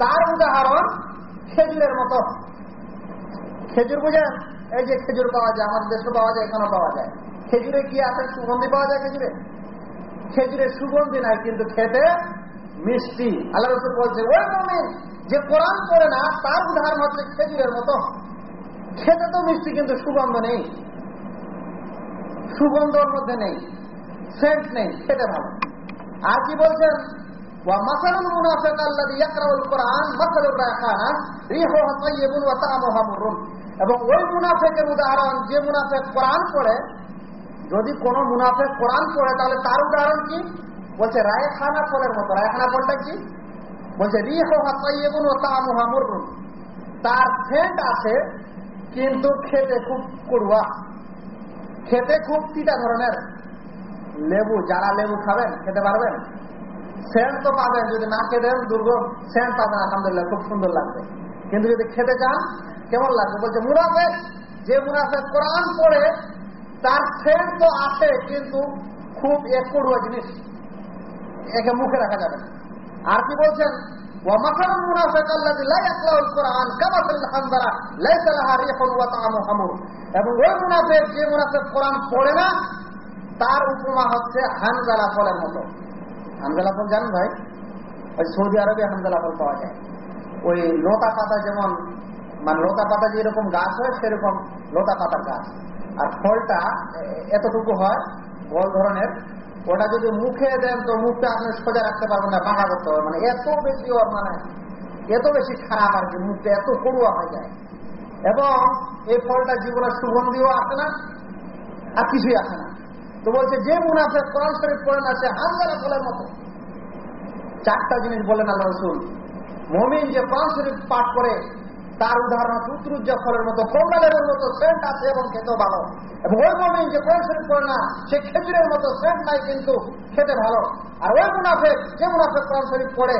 তার উদাহরণ খেজুরের মতো। খেজুর বুঝেন? এই যে খেজুর পাওয়া যায়, আমাদের দেশে পাওয়া যায়, এখানেও পাওয়া যায়। খেজুরে কি আছে? সুগন্ধি পাওয়া যায় খেজুরে? সুগন্ধি নাই, কিন্তু খেতে মিষ্টি আল্লাহ রসুল বলছে ওই মমিন যে কোরআন পড়ে না তার উদাহরণ হচ্ছে খেজুরের মতো খেতে তো মিষ্টি কিন্তু সুগন্ধ নেই সুগন্ধর মধ্যে নেই সেন্ট নেই খেতে ভালো আর কি বলছেন ومثل المنافق الذي يقرأ القرآن مثل الريحانة ريحها طيب وطعمها مر এবং ওই মুনাফেকের উদাহরণ যে মুনাফেক কোরআন পড়ে যদি কোন মুনাফেক কোরআন পড়ে তাহলে তার উদাহরণ কি বলছে, রায়খানা ফলের মতো। রায়খানা ফলটা কি? বলছে তার সেন্ট আছে, কিন্তু খেতে খুব করুয়া খেতে খুব তিতা ধরনের। লেবু, যারা লেবু খাবেন, খেতে পারবেন। সেন্ট তো পাবেন, যদি না খেতেন, দুর্গম। সেন্ট পাবেন, আলহামদুলিল্লাহ, খুব সুন্দর লাগবে। কিন্তু যদি খেতে চান, কেমন লাগবে? বলছে মুনাফেক যে মুনাফেক কোরআন পড়ে, তার সেন্ট তো আছে, কিন্তু খুব এক জিনিস। একে মুখে রাখা যাবে না আর কি বলছেন ومثل المنافق الذي لا يقرأ القرآن كمثل الحنظلة ليس لها ريح وطعم حمر এবং ওই মুনাফেক যে মুনাফেক কোরআন পড়ে না তার উপমা হচ্ছে হানজালা ফলের মতো হানজালা ফল জানেন ভাই ওই সৌদি আরবে হানজালা ফল পাওয়া যায় ওই লতা পাতা যেমন মানে লতা পাতা যেরকম গাছ হয় সেরকম লতা পাতার গাছ আর ফলটা এতটুকু হয় বল ধরনের, ওটা যদি মুখে দেন তো মুখটা আপনি সোজা রাখতে পারবেন না, বাঁকা করতে হবে মানে এত বেশি ওর মানে এত বেশি খারাপ আর কি, মুখটা এত পড়ুয়া হয়ে যায়। এবং এই ফলটা জীবনের সুগন্ধিও আসে না, আর কিছুই আসে না। তো বলছে, যে মুনাফে কোরআন শরীফ পড়েন আছে হামদারা ফলের মতো। চারটা জিনিস বলেন আল্লাহ রসুল। মমিন যে কোরআন শরীফ পাঠ করে তার উদাহরণ উত্তরুজ্জা ফলের মতো কমলালের মতো সেন্ট আছে এবং খেতেও ভালো। এবং ওই মমিন যে শরীফ পড়ে না, সে খেজুরের মতো সেন্ট নাই কিন্তু খেতে ভালো। আর ওই মুনাফেক, যে মুনাফেক কোরআন শরীফ পড়ে,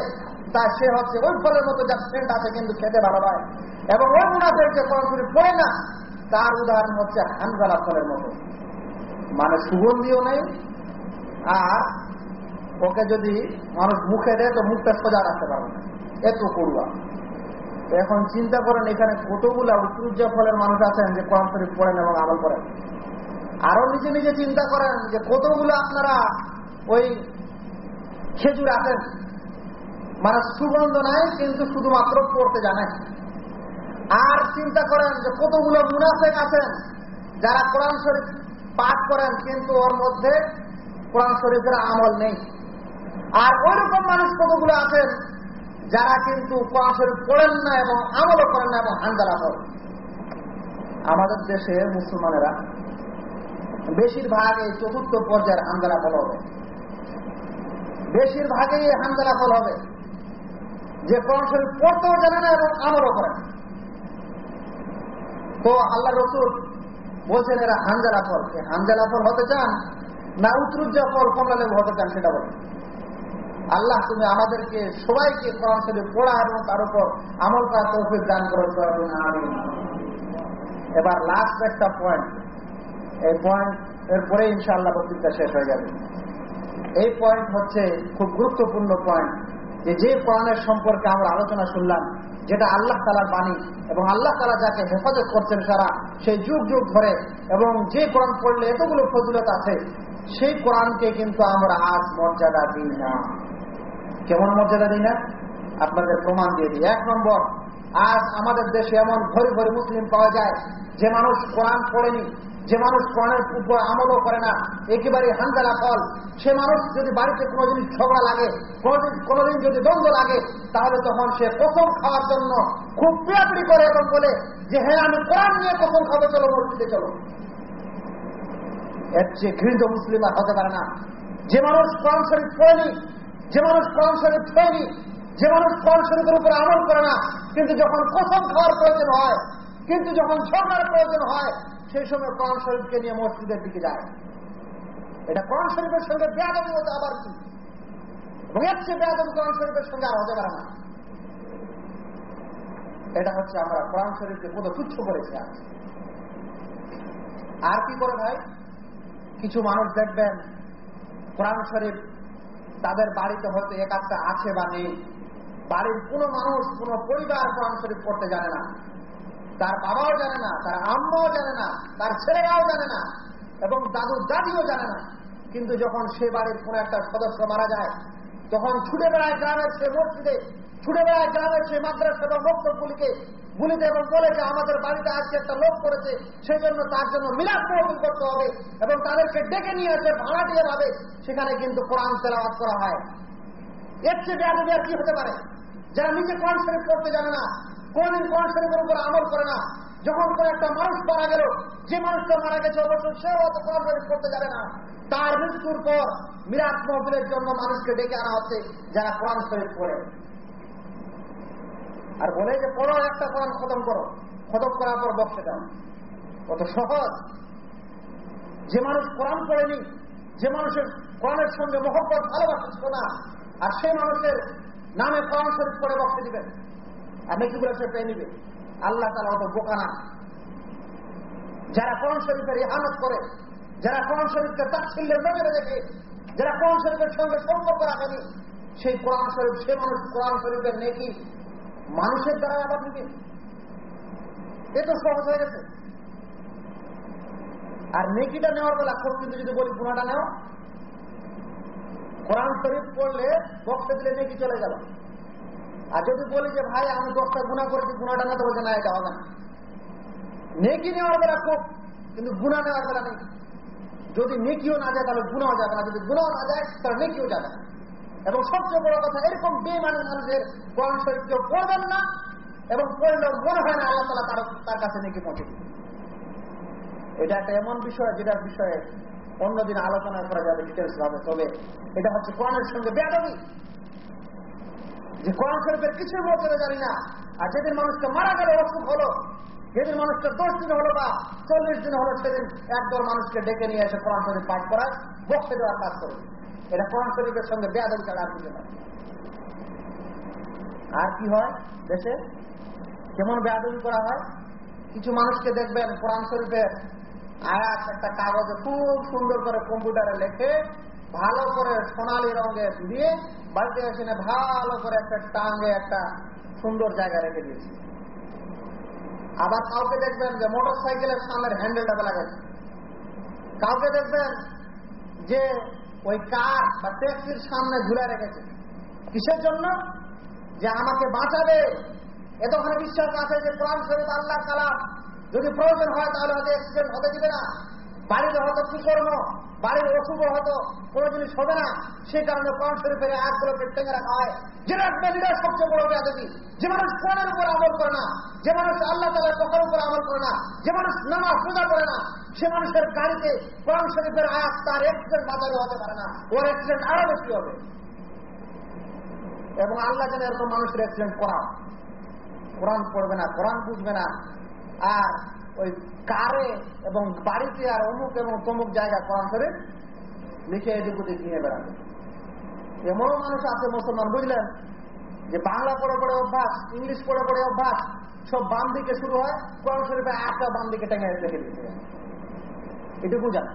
তা সে হচ্ছে ওই ফলের মতো যার সেন্ট আছে কিন্তু খেতে ভালো নয়। এবং ওই মুনাফেক যে কোরআন শরীফ পড়ে না, তার উদাহরণ হচ্ছে হানগালা ফলের মতো। মানে সুগন্ধিও নেই, আর ওকে যদি মানুষ মুখে দেয় তো মুখটা সোজা রাখতে পারবে না। এত করুয়া এখন চিন্তা করেন, এখানে কতগুলা উত্তরুজ্জা ফলের মানুষ আছেন যে কোরআন শরীফ পড়েন এবং আমল করেন। আরও নিজে নিজে চিন্তা করেন যে কতগুলো আপনারা ওই খেজুর আছেন। মানে সুগন্ধ নাই, কিন্তু শুধুমাত্র পড়তে জানেন। আর চিন্তা করেন যে কতগুলো মুনাফেক আছেন যারা কোরআন শরীফ পাঠ করেন, কিন্তু ওর মধ্যে কোরআন শরীফের আমল নেই। আর ওইরকম মানুষ কতগুলো আছেন যারা কিন্তু কোরআন পড়েন না এবং আমলও করেন না এবং হান্দালা করেন। আমাদের দেশে মুসলমানেরা বেশিরভাগ এই চতুর্থ পর্যায়ের হান্দালা ফল হবে। বেশিরভাগই এই হান্দালা ফল হবে। যে কোরআন পড়তেও জানে না এবং আমলও করেন তো আল্লাহ রসুল বলছেন, এরা হানজালা ফল। হানজালা ফল হতে চান না উত্রুজ্জা ফল কমলা লেবু হতে চান সেটা বলেন। আল্লাহ তুমি আমাদেরকে সবাইকে কোরআন শরীফ পড়া এবং তার উপর আমল করার তৌফিক দান করো এবার লাস্ট একটা পয়েন্ট এই পয়েন্ট এর পরে ইনশাআল্লাহ বক্তৃতা শেষ হয়ে যাবে। এই পয়েন্ট হচ্ছে খুব গুরুত্বপূর্ণ পয়েন্ট যে যে কোরআনের সম্পর্কে আমরা আলোচনা শুনলাম, যেটা আল্লাহ তালার বাণী এবং আল্লাহ তালা যাকে হেফাজত করছেন সারা, সেই যুগ যুগ ধরে এবং যে কোরআন পড়লে এতগুলো ফজিলত আছে, সেই কোরআনকে কিন্তু আমরা আজ মর্যাদা দিই না। কেমন মর্যাদা দিই না? আপনাদের প্রমাণ দিয়ে দিই। এক নম্বর, আজ আমাদের দেশে এমন ঘরে ঘরে মুসলিম পাওয়া যায়, যে মানুষ কোরআন পড়েনি, যে মানুষ কোরআনের উপর আমলও করে না একেবারে হান্দালা ফল। সে মানুষ যদি বাড়িতে কোনোদিন ঝগড়া লাগে, কোনোদিন যদি দ্বন্দ্ব লাগে, তাহলে তখন সে কসম খাওয়ার জন্য খুব পিয়াপিড়ি করে এবং বলে যে হ্যাঁ আমি কোরআন নিয়ে কসম খাব, চলো মসজিদে, চলো। এর চেয়ে ঘৃণিত মুসলিম আর হতে পারে না। যে মানুষ কোরআন শরীফ পড়েনি যে মানুষ কোরআন শরীফ পড়েনি, যে মানুষ কোরআন শরীফের উপরে আমল করে না, কিন্তু যখন কসম খাওয়ার প্রয়োজন হয়, কিন্তু যখন ঝগড়ার প্রয়োজন হয়, সেই সময় কোরআন শরীফকে নিয়ে মসজিদের দিকে যায়। এটা কোরআন শরীফের সঙ্গে বেয়াদবি হতে আবার কি? এবং এর চেয়ে বেয়াদবি কোরআন শরীফের সঙ্গে আর হতে পারে না। এটা হচ্ছে আমরা কোরআন শরীফকে কত তুচ্ছ করেছি আজ। আর কি করে ভাই? কিছু মানুষ দেখবেন, কোরআন শরীফ তাদের বাড়িতে হয়তো এক একটা আছে বা নেই। বাড়ির কোনো মানুষ, কোনো পরিবার কোরআন শরীফ পড়তে জানে না। তার বাবাও জানে না, তার আম্মাও জানে না, তার ছেলেরাও জানে না এবং দাদু দাদিও জানে না। কিন্তু যখন সে বাড়ির কোন একটা সদস্য মারা যায়, তখন ছুটে বেড়ায় গ্রামের সে মসজিদে, ছুটে বেড়ায় গ্রামের সে মাদ্রাসা এবং বক্তব্যগুলিকে গুলিতে এবং বলে যে আমাদের বাড়িতে আজকে একটা লোক করেছে সেই জন্য তার জন্য মিলাদ তহবিল করতে হবে এবং তাদেরকে ডেকে নিয়ে এসে ভাড়া দিয়ে যাবে সেখানে কিন্তু কোরআন তেলাওয়াত করা হয়। এর চেয়ে বেয়াদবি আর কি হতে পারে? যারা নিজে কোরআন শরীফ করতে জানে না, কোনদিন কোরআন শরীফের উপর আমল করে না, যখন কোন একটা মানুষ মারা গেল, যে মানুষটা মারা গেছে অবশ্যই সেও অত কোরআন শরীফ করতে যাবে না। তার মৃত্যুর পর মিরাজ মহবিলের জন্য মানুষকে ডেকে আনা হচ্ছে যারা কোরআন শরীফ পড়ে। আর বলে যে, পড়ো একটা কোরআন খতম করো। খতম করার পর বক্সে দাও কত সহজ। যে মানুষ কোরআন পড়েনি, যে মানুষের কোরআনের সঙ্গে মহব্বত, ভালোবাসা ছিল না, আর সেই মানুষের নামে কোরআন শরীফ করে বক্সে দিবেন। আর নেকিগুলো সে পেয়ে নিবে। আল্লাহ তালা অত বোকা না। যারা কোরআন শরীফের ইহানত করে, যারা কোরআন শরীফকে তাচ্ছিল্যের নজরে দেখে, যারা কোরআন শরীফের সঙ্গে সম্পর্ক রাখেনি, সেই কোরআন শরীফ সে মানুষ কোরআন শরীফের নেকি মানুষের দ্বারা আবার নিবে তো সহজ হয়ে গেছে। আর নেকিটা নেওয়ার বেলা খুব কিন্তু যদি বলি গুণাটা নেও। কোরআন শরীফ পড়লে বক্সে দিলে নেকি চলে গেল। আর যদি বলি যে ভাই, আমি দশটা গুণা করেছি, গুণাটা না তো না, এটা হবে না। নেকি নেওয়ার বেলা খুব কিন্তু গুণা নেওয়ার বেলা নেই। যদি নেকিও না যায়, তাহলে গুণাও যাবে না। যদি গুণাও না যায়, তাহলে নেকিও যাবে না। এবং সবচেয়ে বড় কথা, এরকম বেমানের মানুষের কোরআন শরীফ কেউ পড়বেন না এবং পড়লেও মনে হয় না আল্লাহ তালা তার তার কাছে নেকি পৌঁছে এটা একটা এমন বিষয়, যেটার বিষয়ে অন্যদিন আলোচনা করা যাবে ডিটেলস ভাবে, তবে এটা হচ্ছে কোরআনের সঙ্গে বেয়াদবি। যে কোরআন শরীফের কিছুর মধ্যে জানি না। আর যেদিন মানুষকে মারা গেল, অসুখ হলো, যেদিন মানুষকে দশ দিন হলো বা চল্লিশ দিন হলো, সেদিন একদল মানুষকে ডেকে নিয়ে এসে কোরআন শরীফ পাঠ করায় দেওয়ার কাজ করবে। এটা কোরআন শরীফের সঙ্গে বেয়াদবি ছাড়া আর কিছু আর কি হয়? দেশে কেমন বেয়াদবি করা হয়? কিছু মানুষকে দেখবেন কোরআন শরীফের আয়াত, একটা কাগজে খুব সুন্দর করে কম্পিউটারে লেখে, ভালো করে সোনালি রঙে দিয়ে বাড়িতে এসে ভালো করে একটা টাঙ্গে একটা সুন্দর জায়গা রেখে দিয়েছে। আবার কাউকে দেখবেন যে মোটর সাইকেলের সামনের হ্যান্ডেলটা লাগাচ্ছে কাউকে দেখবেন যে ওই কার বা ট্যাক্সির সামনে ঘুরে রেখেছে। কিসের জন্য? যে আমাকে বাঁচাবে। এতখানে বিশ্বাস আছে যে কোরআন শরীফ আল্লাহ কালাম যদি প্রয়োজন হয় তাহলে হয়তো অ্যাক্সিডেন্ট হতে দিবে না। বাড়িতে হয়তো কুকর্ম বাড়ির অশুভ হয়তো কোনো জিনিস হবে না। সে কারণে কোরআন শরীফের আয়াতগুলোকে টেঙে রাখা হয়। যে রাখবে সবচেয়ে বড় বেয়াদবি যে মানুষ কোরআনের উপর আমল করে না, যে মানুষ আল্লাহ তালার কথার উপর আমল করে না, যে মানুষ নামাজ পূজা করে না, সে মানুষের গাড়িতে কোরআন শরীফের আয়াত তার অ্যাক্সিডেন্ট বাজারে হতে পারে না। ওর অ্যাক্সিডেন্ট আরও বেশি হবে। এবং আল্লাহ যেন এরকম মানুষের অ্যাক্সিডেন্ট করা কোরআন পড়বে না, কোরআন বুঝবে না। আর ওই কারে এবং বাড়িতে আর অমুক এবং তমুক জায়গা কোরআন করে লিখে এদিক ওদিক নিয়ে বেড়াবে এমনও মানুষ আছে মুসলমান, বুঝলেন? যে বাংলা পড়ে পড়ে অভ্যাস, ইংলিশ পড়ে পড়ে অভ্যাস, সব বাম দিকে শুরু হয়, কোরআন শরীফে একটা বাম দিকে টেঙে রেখে দিতে এটুকু জানা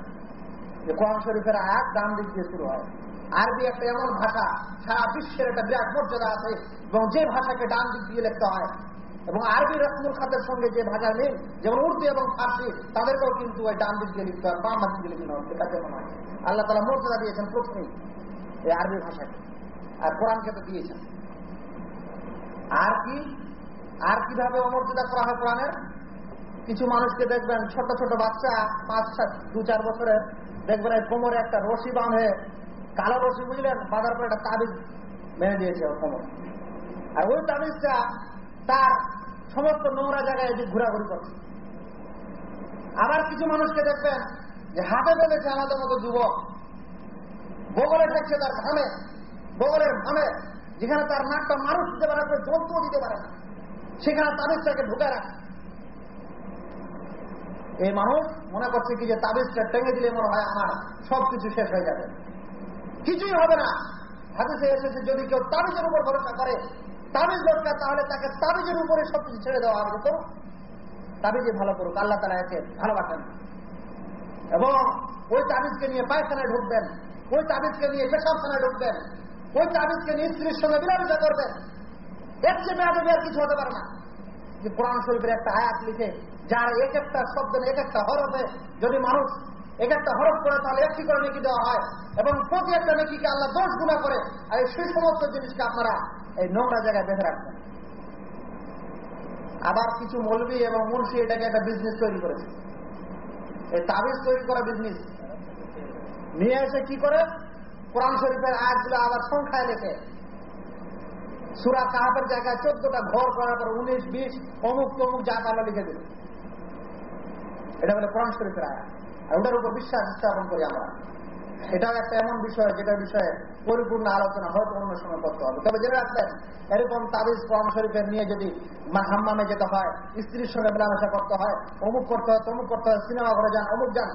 যে কোরআন শরীফের আয়াত ডান দিক দিয়ে শুরু হয়। আরবি একটা এমন ভাষা, সারা বিশ্বের একটা বিরাট মর্যাদা আছে, এবং যে ভাষাকে ডান দিক দিয়ে লিখতে হয় এবং আরবি রসমুল খাতের সঙ্গে যে ভাষা নেই যেমন উর্দু এবং ফার্সি, তাদেরকেও কিন্তু ওই ডান দিক দিয়ে লিখতে হয়, বাম হাত দিয়ে লিখতে হয়। লেখাতে হয়। আল্লাহ তালা মর্যাদা দিয়েছেন প্রথমেই এই আরবি ভাষাকে। আর কোরআনকে তো দিয়েছেন। আর কি? আর কীভাবে অমর্যাদা করা হয় কোরআনের? কিছু মানুষকে দেখবেন, ছোট ছোট বাচ্চা, পাঁচ, সাত, দু, চার বছরের, দেখবেন এই কোমরে একটা রশি বাঁধে, কালো রশি বুঝলেন বাজার করে একটা তাবিজ মেনে দিয়েছে কোমরে। আর ওই তাবিজটা তার সমস্ত নোংরা জায়গায় এদিক ঘোরাঘুরি করছে। আবার কিছু মানুষকে দেখবেন যে হাতে ফেলেছে আমাদের মতো যুবক। বগলে থাকছে তার ঘামে, বগলের ঘামে, যেখানে তার নাকটা মানুষ দিতে পারে না জন্তুও দিতে পারে না, সেখানে তাবিজটাকে ঢুকে রাখে। এই মানুষ মনে করছে কি যে তাবিজটা টেঙে দিলে মনে হয় আমার সবকিছু শেষ হয়ে যাবে। কিছুই হবে না। হাদিসে এসেছে, যদি কেউ তাবিজের উপর ভরসা করে তাবিজ দরকার, তাহলে তাকে তাবিজের উপরে সবকিছু ছেড়ে দেওয়া হবে তো। তাবিজে ভালো করুক, আল্লাহ তারা একে ভালোবাসেন। এবং ওই তাবিজকে নিয়ে পায়খানায় ঢুকবেন, ওই তাবিজকে নিয়ে পেশাবখানায় ঢুকবেন, ওই তাবিজকে নিয়ে স্ত্রীর সঙ্গে বিলাপিতা করবেন। এর চেয়ে বেয়াদবি আর কিছু হতে পারে না। যে কোরআন শরীফের একটা আয়াত লিখে, যার এক একটা শব্দ এক একটা হরফে যদি মানুষ এক একটা হরফ করে তাহলে একটি করে নেকি দেওয়া হয় এবং প্রতি একটা নেকিকে আল্লাহ দোষ গুণা করে। আর সেই সমস্ত জিনিসকে আপনারা এই নোংরা জায়গায় বেঁধে রাখবেন। আবার কিছু মৌলবী এবং মুন্সি এটাকে একটা বিজনেস তৈরি করেছে। এই তাবিজ তৈরি করা বিজনেস নিয়ে এসে কি করে? কোরআন শরীফের আয়াতগুলো আবার সংখ্যায় লেখে। সুরা কাহাবের জায়গায় চোদ্দটা ঘর করার পর উনিশ, বিশ, অমুক তমুক যা পালা লিখে দিল। এটা বলে কোরআন শরীফের আয়াত। ওটার উপর বিশ্বাস স্থাপন করি আমরা। এটাও একটা এমন বিষয়, যেটা বিষয়ে পরিপূর্ণ আলোচনা হয়তো অন্য সময় করতে হবে। তবে জেনে রাখবেন, এরকম তাবিজ কোরআন শরীফের নিয়ে যদি হাম্মামে যেতে হয়, স্ত্রীর সঙ্গে মেলামেশা করতে হয়, অমুক করতে হয়, তমুক করতে হয়, সিনেমা ঘরে যান, অমুক যান